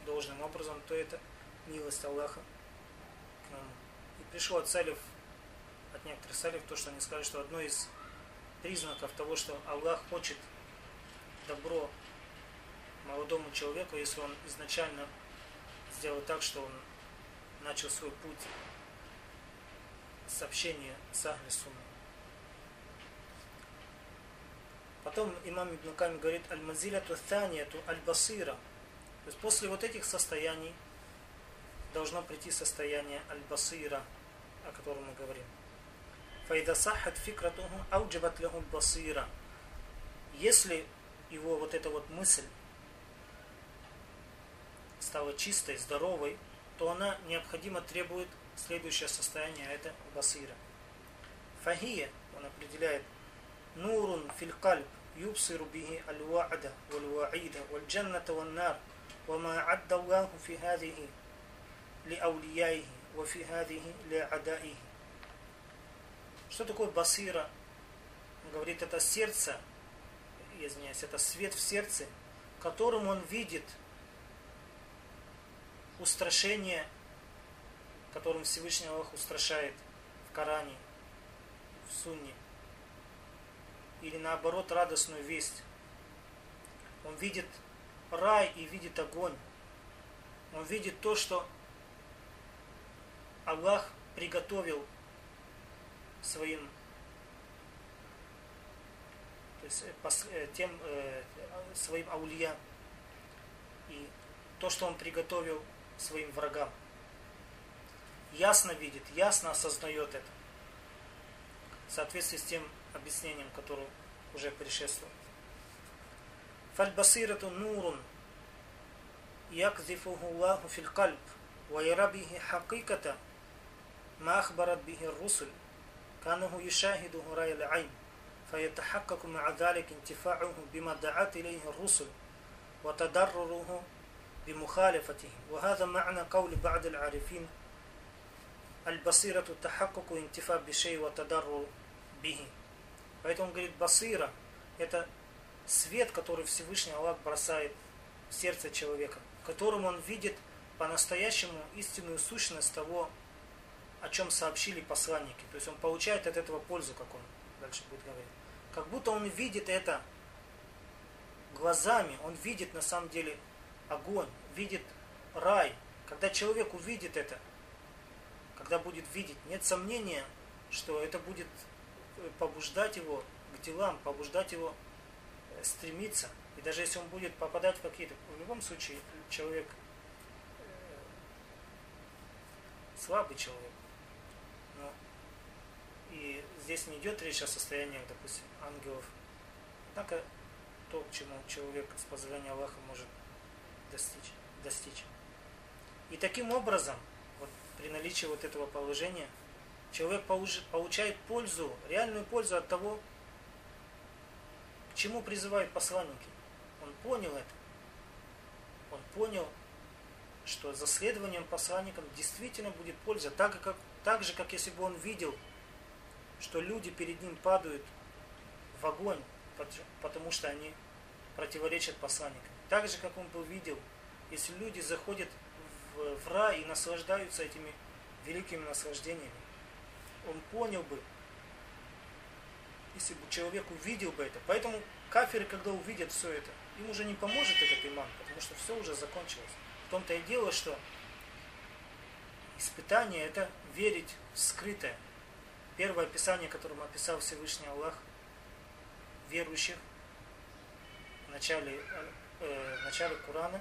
Speaker 1: должным образом, то это милость Аллаха к нему. И пришло от салев, от некоторых салев, то, что они сказали, что одно из признаков того, что Аллах хочет добро молодому человеку, если он изначально сделал так, что он начал свой путь с общения с Ахли Сунной. Потом имам Ибн Ками говорит аль-мазиляту ту аль-басира. То есть после вот этих состояний должно прийти состояние аль-басира, о котором мы говорим. Файда сахат фикратуху ауджабат лаху басира. Если его вот эта вот мысль стала чистой, здоровой, то она необходимо требует следующее состояние, а это басира. Фахия, он определяет, нурун филь кальб, يبصر به الوعد والوعيد والجنة والنار وما عد الله في هذه لأوليائه وفي هذه لأعدائه Что такое басира? Он говорит, это сердце, извиняюсь, это свет в сердце, которым он видит устрашение, которым Всевышний Аллах устрашает в Коране, в Сунне. Или наоборот радостную весть. Он видит рай и видит огонь. Он видит то, что Аллах приготовил своим то есть э, э, тем э, своим аулия и то, что он приготовил своим врагам. Ясно видит, ясно осознает это. В соответствии с тем объяснением, которое уже предшествовало. فالبصيرة نور يقذفه الله في القلب ويرى به حقيقة ما أخبرت به الرسل كانه يشاهده رأي العين فيتحقق مع ذلك انتفاعه بما دعت إليه الرسل وتضرره بمخالفته وهذا معنى قول بعض العارفين البصيرة تحقق انتفاع بشيء وتضرر به Поэтому он говорит, басира – это свет, который Всевышний Аллах бросает в сердце человека, которым он видит по-настоящему истинную сущность того, о чем сообщили посланники. То есть он получает от этого пользу, как он дальше будет говорить. Как будто он видит это глазами, он видит на самом деле огонь, видит рай. Когда человек увидит это, когда будет видеть, нет сомнения, что это будет э, побуждать его к делам, побуждать его э, стремиться. И даже если он будет попадать в какие-то... В любом случае, человек э, слабый человек. Но и здесь не идет речь о состояниях, допустим, ангелов. Однако то, к чему человек с позволения Аллаха может достичь. достичь. И таким образом, вот, при наличии вот этого положения, человек получает пользу, реальную пользу от того, к чему призывают посланники. Он понял это. Он понял, что за следованием посланникам действительно будет польза, так, как, так же, как если бы он видел, что люди перед ним падают в огонь, потому что они противоречат посланникам. Так же, как он бы видел, если люди заходят в, в рай и наслаждаются этими великими наслаждениями, он понял бы, если бы человек увидел бы это. Поэтому каферы, когда увидят все это, им уже не поможет этот иман, потому что все уже закончилось. В том-то и дело, что испытание это верить в скрытое. Первое описание, которым описал Всевышний Аллах, верующих в начале, э, в начале Корана.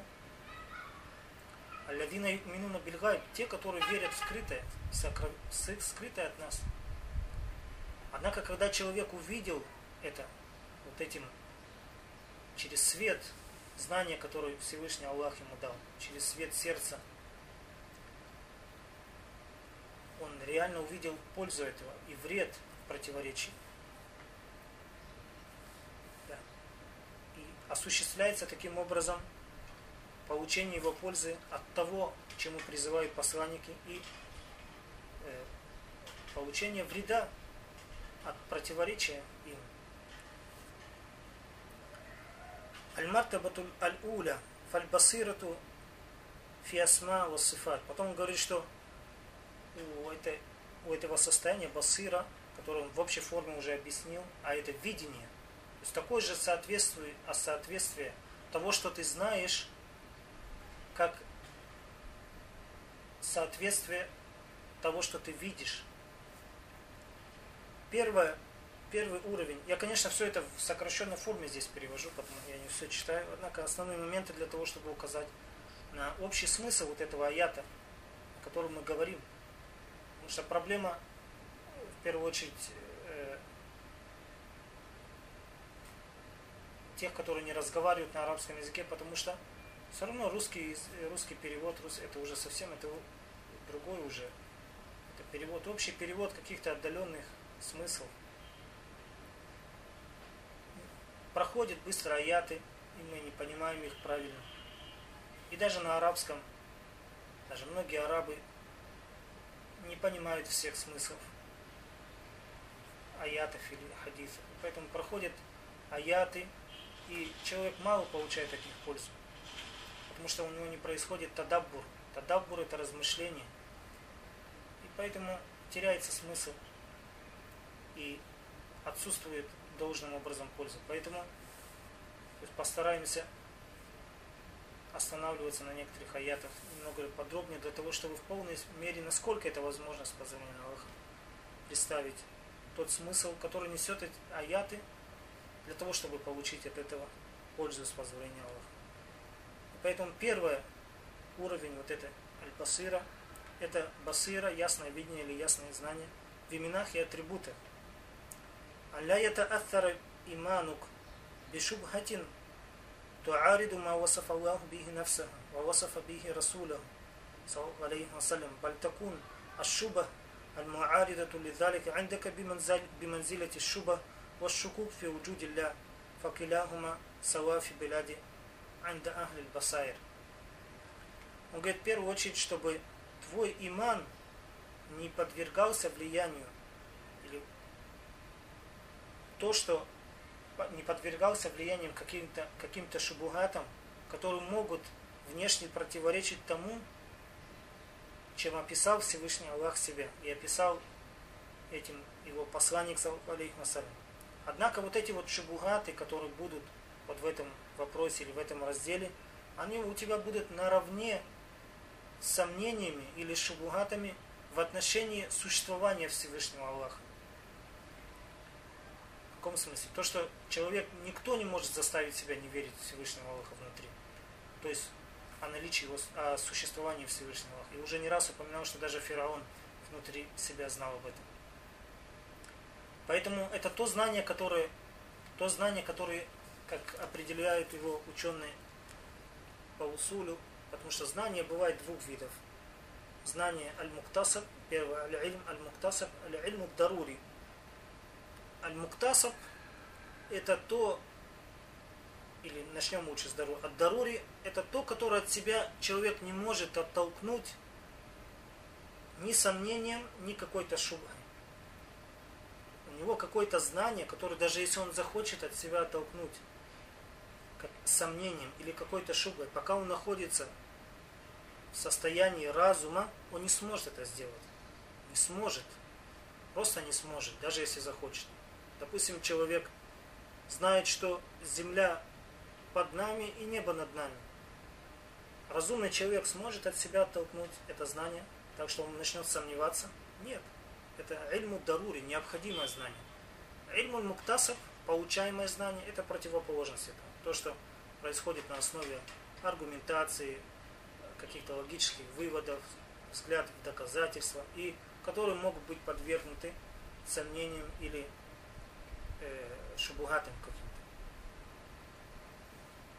Speaker 1: Алладина юминуна бильгайб, те, которые верят в скрытое, скрытое от нас. Однако, когда человек увидел это, вот этим, через свет, знание, которое Всевышний Аллах ему дал, через свет сердца, он реально увидел пользу этого и вред противоречий. Да. И осуществляется таким образом получение его пользы от того, чему призывают посланники, и э, получение вреда от противоречия им. Аль-Мартабатуль Аль-Уля Фаль-Басирату Фиасма Васифат. Потом он говорит, что у, этой, у этого состояния басира, которое он в общей форме уже объяснил, а это видение. То есть такое же соответствие, а соответствие того, что ты знаешь, как соответствие того, что ты видишь. Первое, первый уровень. Я, конечно, все это в сокращенной форме здесь перевожу, потому я не все читаю. Однако основные моменты для того, чтобы указать на общий смысл вот этого аята, о котором мы говорим. Потому что проблема, в первую очередь, э, тех, которые не разговаривают на арабском языке, потому что все равно русский, русский перевод, это уже совсем это другой уже. Это перевод, общий перевод каких-то отдаленных смыслов. Проходят быстро аяты, и мы не понимаем их правильно. И даже на арабском, даже многие арабы не понимают всех смыслов аятов или хадисов. Поэтому проходят аяты, и человек мало получает от них пользу. Потому что у него не происходит тадаббур. Тадаббур это размышление. И поэтому теряется смысл и отсутствует должным образом польза. Поэтому постараемся останавливаться на некоторых аятах немного подробнее для того, чтобы в полной мере, насколько это возможно с позволения Аллаха, представить тот смысл, который несет эти аяты, для того, чтобы получить от этого пользу с позволения Аллаха. И поэтому первый уровень вот этой аль-басира, это басира, ясное видение или ясное знание в именах и атрибутах. ألا يتأثر إيمانك بشبهة تعارض ما وصف الله به نفسه ووصف به رسوله صلى الله عليه وسلم بل تكون الشبه المعارضة لذلك عندك بمنزل بمنزلة الشبه والشكوك في وجود الله فكلاهما سواء في بلاد عند أهل البصائر Он говорит, в первую очередь, чтобы твой иман не подвергался влиянию то, что не подвергался влиянием каким-то каким шубугатам, которые могут внешне противоречить тому, чем описал Всевышний Аллах себя и описал этим его посланник алейхиссалям. Однако вот эти вот шубугаты, которые будут вот в этом вопросе или в этом разделе, они у тебя будут наравне с сомнениями или шубугатами в отношении существования Всевышнего Аллаха каком смысле? То, что человек, никто не может заставить себя не верить в Всевышнего Аллаха внутри. То есть о наличии его, о существовании Всевышнего Аллаха. И уже не раз упоминал, что даже фараон внутри себя знал об этом. Поэтому это то знание, которое, то знание, которое, как определяют его ученые по усулю, потому что знание бывает двух видов. Знание аль-муктасаб, первое, аль-ильм аль-муктасаб, аль-ильм дарури, Аль-Муктасаб это то, или начнем лучше с Дарури. От Дарури это то, которое от себя человек не может оттолкнуть ни сомнением, ни какой-то шубой. Него какое-то знание, которое даже если он захочет от себя оттолкнуть как сомнением или какой-то шубой, пока он находится в состоянии разума, он не сможет это сделать. Не сможет. Просто не сможет, даже если захочет. Допустим, человек знает, что земля под нами и небо над нами. Разумный человек сможет от себя оттолкнуть это знание, так что он начнет сомневаться? Нет. Это ильму дарури, необходимое знание. Ильму муктасов получаемое знание, это противоположность этого. То, что происходит на основе аргументации, каких-то логических выводов, взглядов, доказательства, и которые могут быть подвергнуты сомнениям или э, шубугатам каким-то.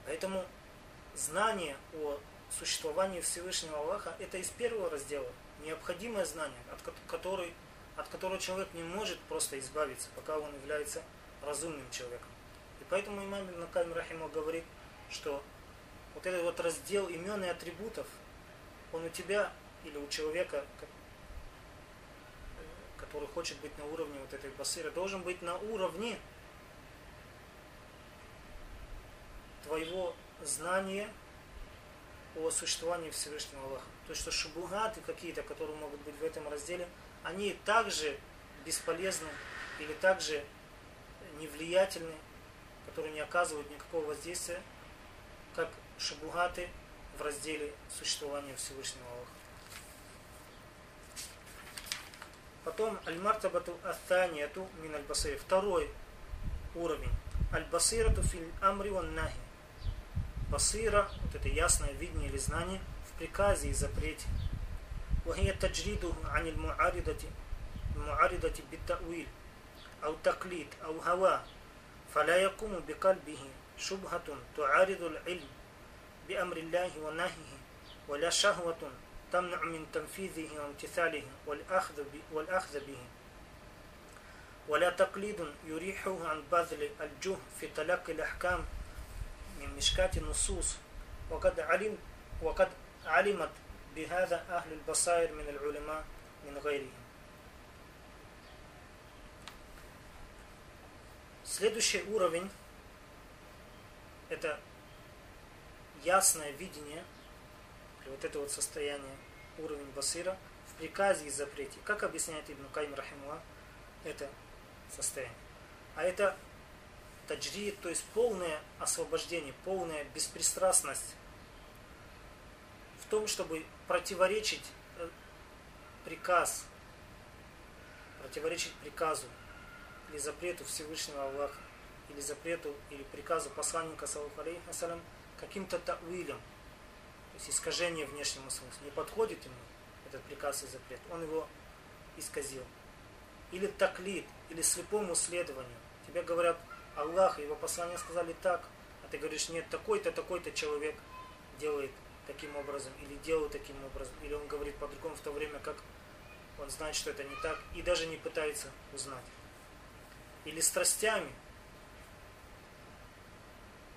Speaker 1: Поэтому знание о существовании Всевышнего Аллаха это из первого раздела необходимое знание, от, которой, от которого человек не может просто избавиться, пока он является разумным человеком. И поэтому имам Ибн Кайм Рахиму говорит, что вот этот вот раздел имен и атрибутов, он у тебя или у человека, который хочет быть на уровне вот этой басыры, должен быть на уровне твоего знания о существовании Всевышнего Аллаха. То есть, что шубугаты какие-то, которые могут быть в этом разделе, они также бесполезны или также невлиятельны, которые не оказывают никакого воздействия, как шабугаты в разделе существования Всевышнего Аллаха. Потом аль-мартабату аттанияту мин аль-басири. Второй уровень. Аль-басирату филь амри ван. Басира, вот это ясное видение или знание в приказе и запрете. وهي تجريده عن المعارضة المعارضة بالتأويل أو تقليد أو هوى فلا يقوم بقلبه. شبهة تعارض العلم بأمر الله ونهيه ولا شهوة تمنع من تنفيذه وامتثاله والأخذ والأخذ به. ولا تقليد يريحه عن بذل الجهد في تلقي الأحكام من مشكات النصوص. وقد علم وقد علمت بهذا أهل البصائر من العلماء من غيرهم Следующий уровень – это ясное видение, вот это вот состояние, уровень басира, в приказе и запрете. Как объясняет Ибн Кайм Рахимуа это состояние? А это таджри, то есть полное освобождение, полная беспристрастность в том, чтобы противоречить э, приказ, противоречить приказу или запрету Всевышнего Аллаха, или запрету, или приказу посланника салам, каким-то тауилем, то есть искажение внешнему смыслу. Не подходит ему этот приказ и запрет, он его исказил. Или таклид, или слепому следованию. Тебе говорят, Аллах и его послание сказали так, а ты говоришь, нет, такой-то, такой-то человек делает таким образом, или делал таким образом, или он говорит по-другому в то время, как он знает, что это не так, и даже не пытается узнать или страстями.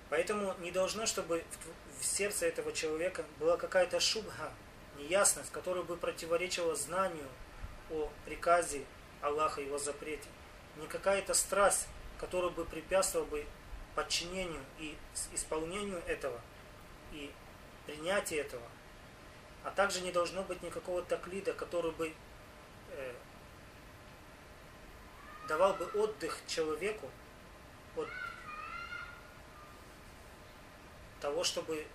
Speaker 1: Поэтому не должно, чтобы в сердце этого человека была какая-то шубха, неясность, которая бы противоречила знанию о приказе Аллаха его запрете. Не какая-то страсть, которая бы препятствовала бы подчинению и исполнению этого, и принятию этого. А также не должно быть никакого таклида, который бы э, давал бы отдых человеку от того, чтобы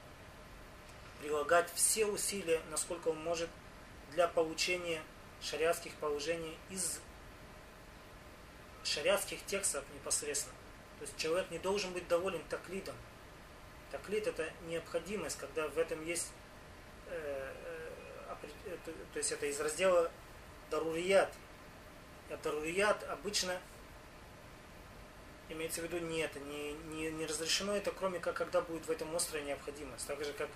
Speaker 1: прилагать все усилия, насколько он может, для получения шариатских положений из шариатских текстов непосредственно. То есть человек не должен быть доволен таклидом. Таклид это необходимость, когда в этом есть, э, э, то есть это из раздела дарурият, Дарурият обычно имеется в виду не это, не, не, не разрешено это, кроме как когда будет в этом острая необходимость, так же как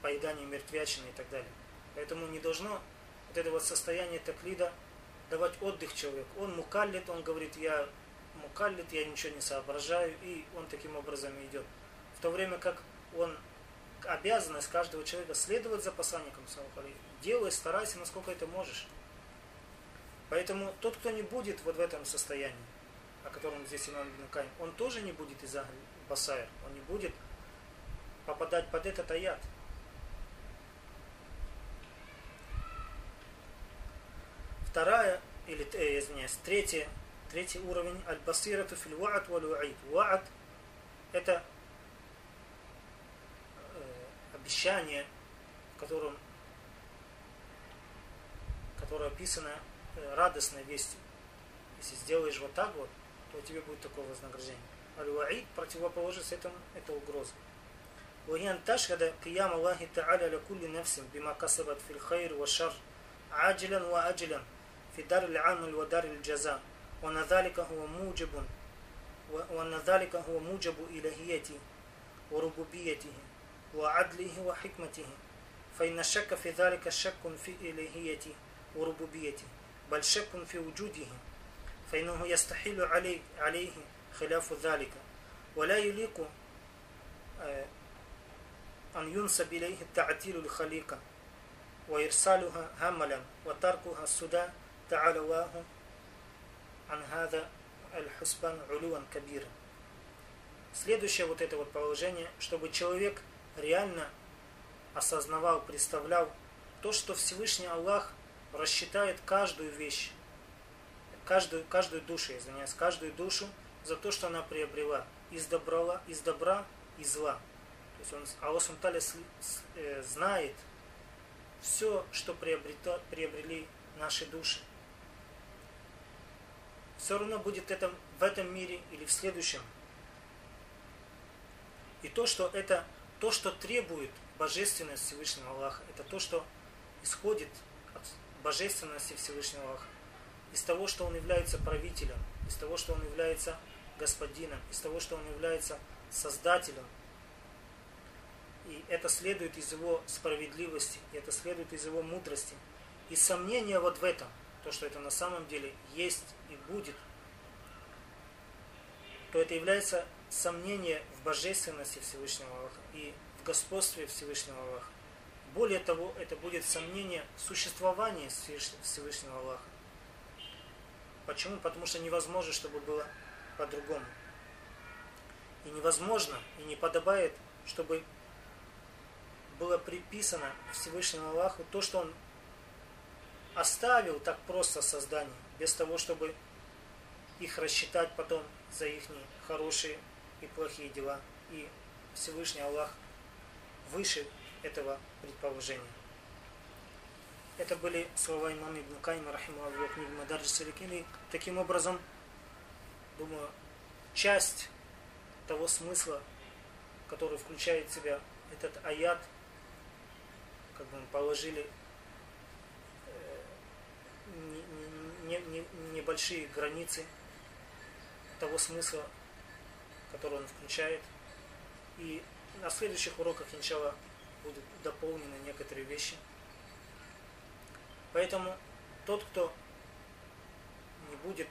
Speaker 1: поедание мертвячины и так далее. Поэтому не должно вот это вот состояние таклида давать отдых человеку. Он мукаллит, он говорит, я мукаллит, я ничего не соображаю, и он таким образом идет. То время как он обязанность каждого человека следовать за посланником, делай, старайся, насколько это можешь. Поэтому тот, кто не будет вот в этом состоянии, о котором здесь имам Ибн он тоже не будет из Басайр, он не будет попадать под этот аят. Вторая, или, э, извиняюсь, третий, третий уровень, аль-басирату фил ва'ат вал у'ид. Ва'ат – это э, обещание, в котором, которое описано Э, радостной вести. Если сделаешь вот так вот, то тебе будет такое вознаграждение. Аль-Ваид противоположность этому это угроза. وهي أن تشهد قيام الله تعالى لكل نفس بما كسبت في الخير والشر عاجلا وأجلا في دار العمل ودار الجزاء وأن ذلك هو موجب وأن ذلك هو موجب إلهيته وربوبيته وعدله وحكمته فإن الشك في ذلك شك في إلهيته وربوبيته بل شك في وجوده فإنه يستحيل عليه, عليه خلاف ذلك ولا يليق أن ينسب إليه التعتيل الخليقة وإرسالها هملا وتركها السدى تعالواه عن هذا الحسبان علوا كبيرا Следующее вот это вот положение, чтобы человек реально осознавал, представлял то, что Всевышний Аллах рассчитает каждую вещь, каждую, каждую душу, извиняюсь, каждую душу за то, что она приобрела из добра, из добра и зла. То есть он, Аллах Сумталя э, знает все, что приобрели наши души. Все равно будет это в этом мире или в следующем. И то, что это то, что требует божественность Всевышнего Аллаха, это то, что исходит от божественности Всевышнего Аллаха, из того, что Он является правителем, из того, что Он является господином, из того, что Он является создателем. И это следует из Его справедливости, и это следует из Его мудрости. И сомнения вот в этом, то, что это на самом деле есть и будет, то это является сомнение в божественности Всевышнего Аллаха и в господстве Всевышнего Аллаха. Более того, это будет сомнение в существовании Всевышнего Аллаха. Почему? Потому что невозможно, чтобы было по-другому. И невозможно, и не подобает, чтобы было приписано Всевышнему Аллаху то, что Он оставил так просто создание, без того, чтобы их рассчитать потом за их хорошие и плохие дела. И Всевышний Аллах выше этого предположения. Это были слова имама Ибн Кайма, рахиму в его книге Мадарджи Саликин. Таким образом, думаю, часть того смысла, который включает в себя этот аят, как бы мы положили э, не, не, не, небольшие границы того смысла, который он включает. И на следующих уроках, иншалла, будут дополнены некоторые вещи. Поэтому тот, кто не будет,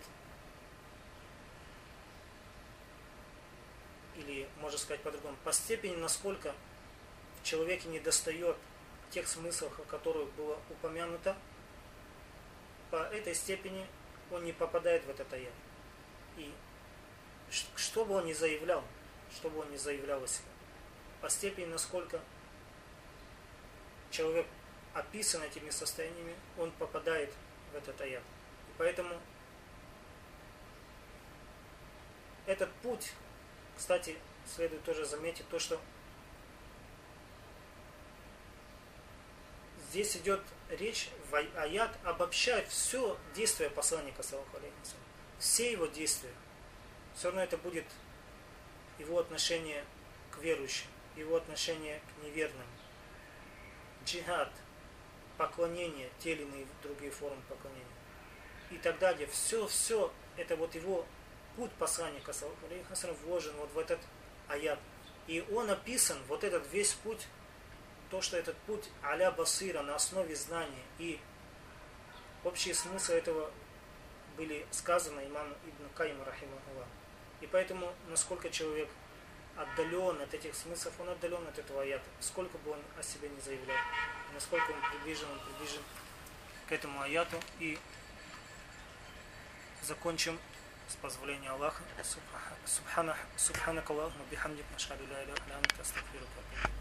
Speaker 1: или, можно сказать по-другому, по степени, насколько в человеке не достает тех смыслов, о которых было упомянуто, по этой степени он не попадает в этот аят. И что бы он ни заявлял, что бы он ни заявлял о себе, по степени, насколько человек описан этими состояниями, он попадает в этот аят. И поэтому этот путь, кстати, следует тоже заметить то, что здесь идет речь, в аят обобщает все действия посланника, все его действия – все равно это будет его отношение к верующим, его отношение к неверным. Джихад, поклонение, те или иные другие формы поклонения. И так далее. Все, все, это вот его путь посланника вложен вот в этот аят. И он описан, вот этот весь путь, то, что этот путь аля басира на основе знания. И общий смысл этого были сказаны имаму Ибн Кайма Рахимахулlah. И поэтому, насколько человек отдален от этих смыслов, он отдален от этого аята. Сколько бы он о себе не заявлял, насколько он приближен, он приближен к этому аяту. И закончим с позволения Аллаха. Субханак Аллаху, бихамдик, нашаду ля иля, ля, ля,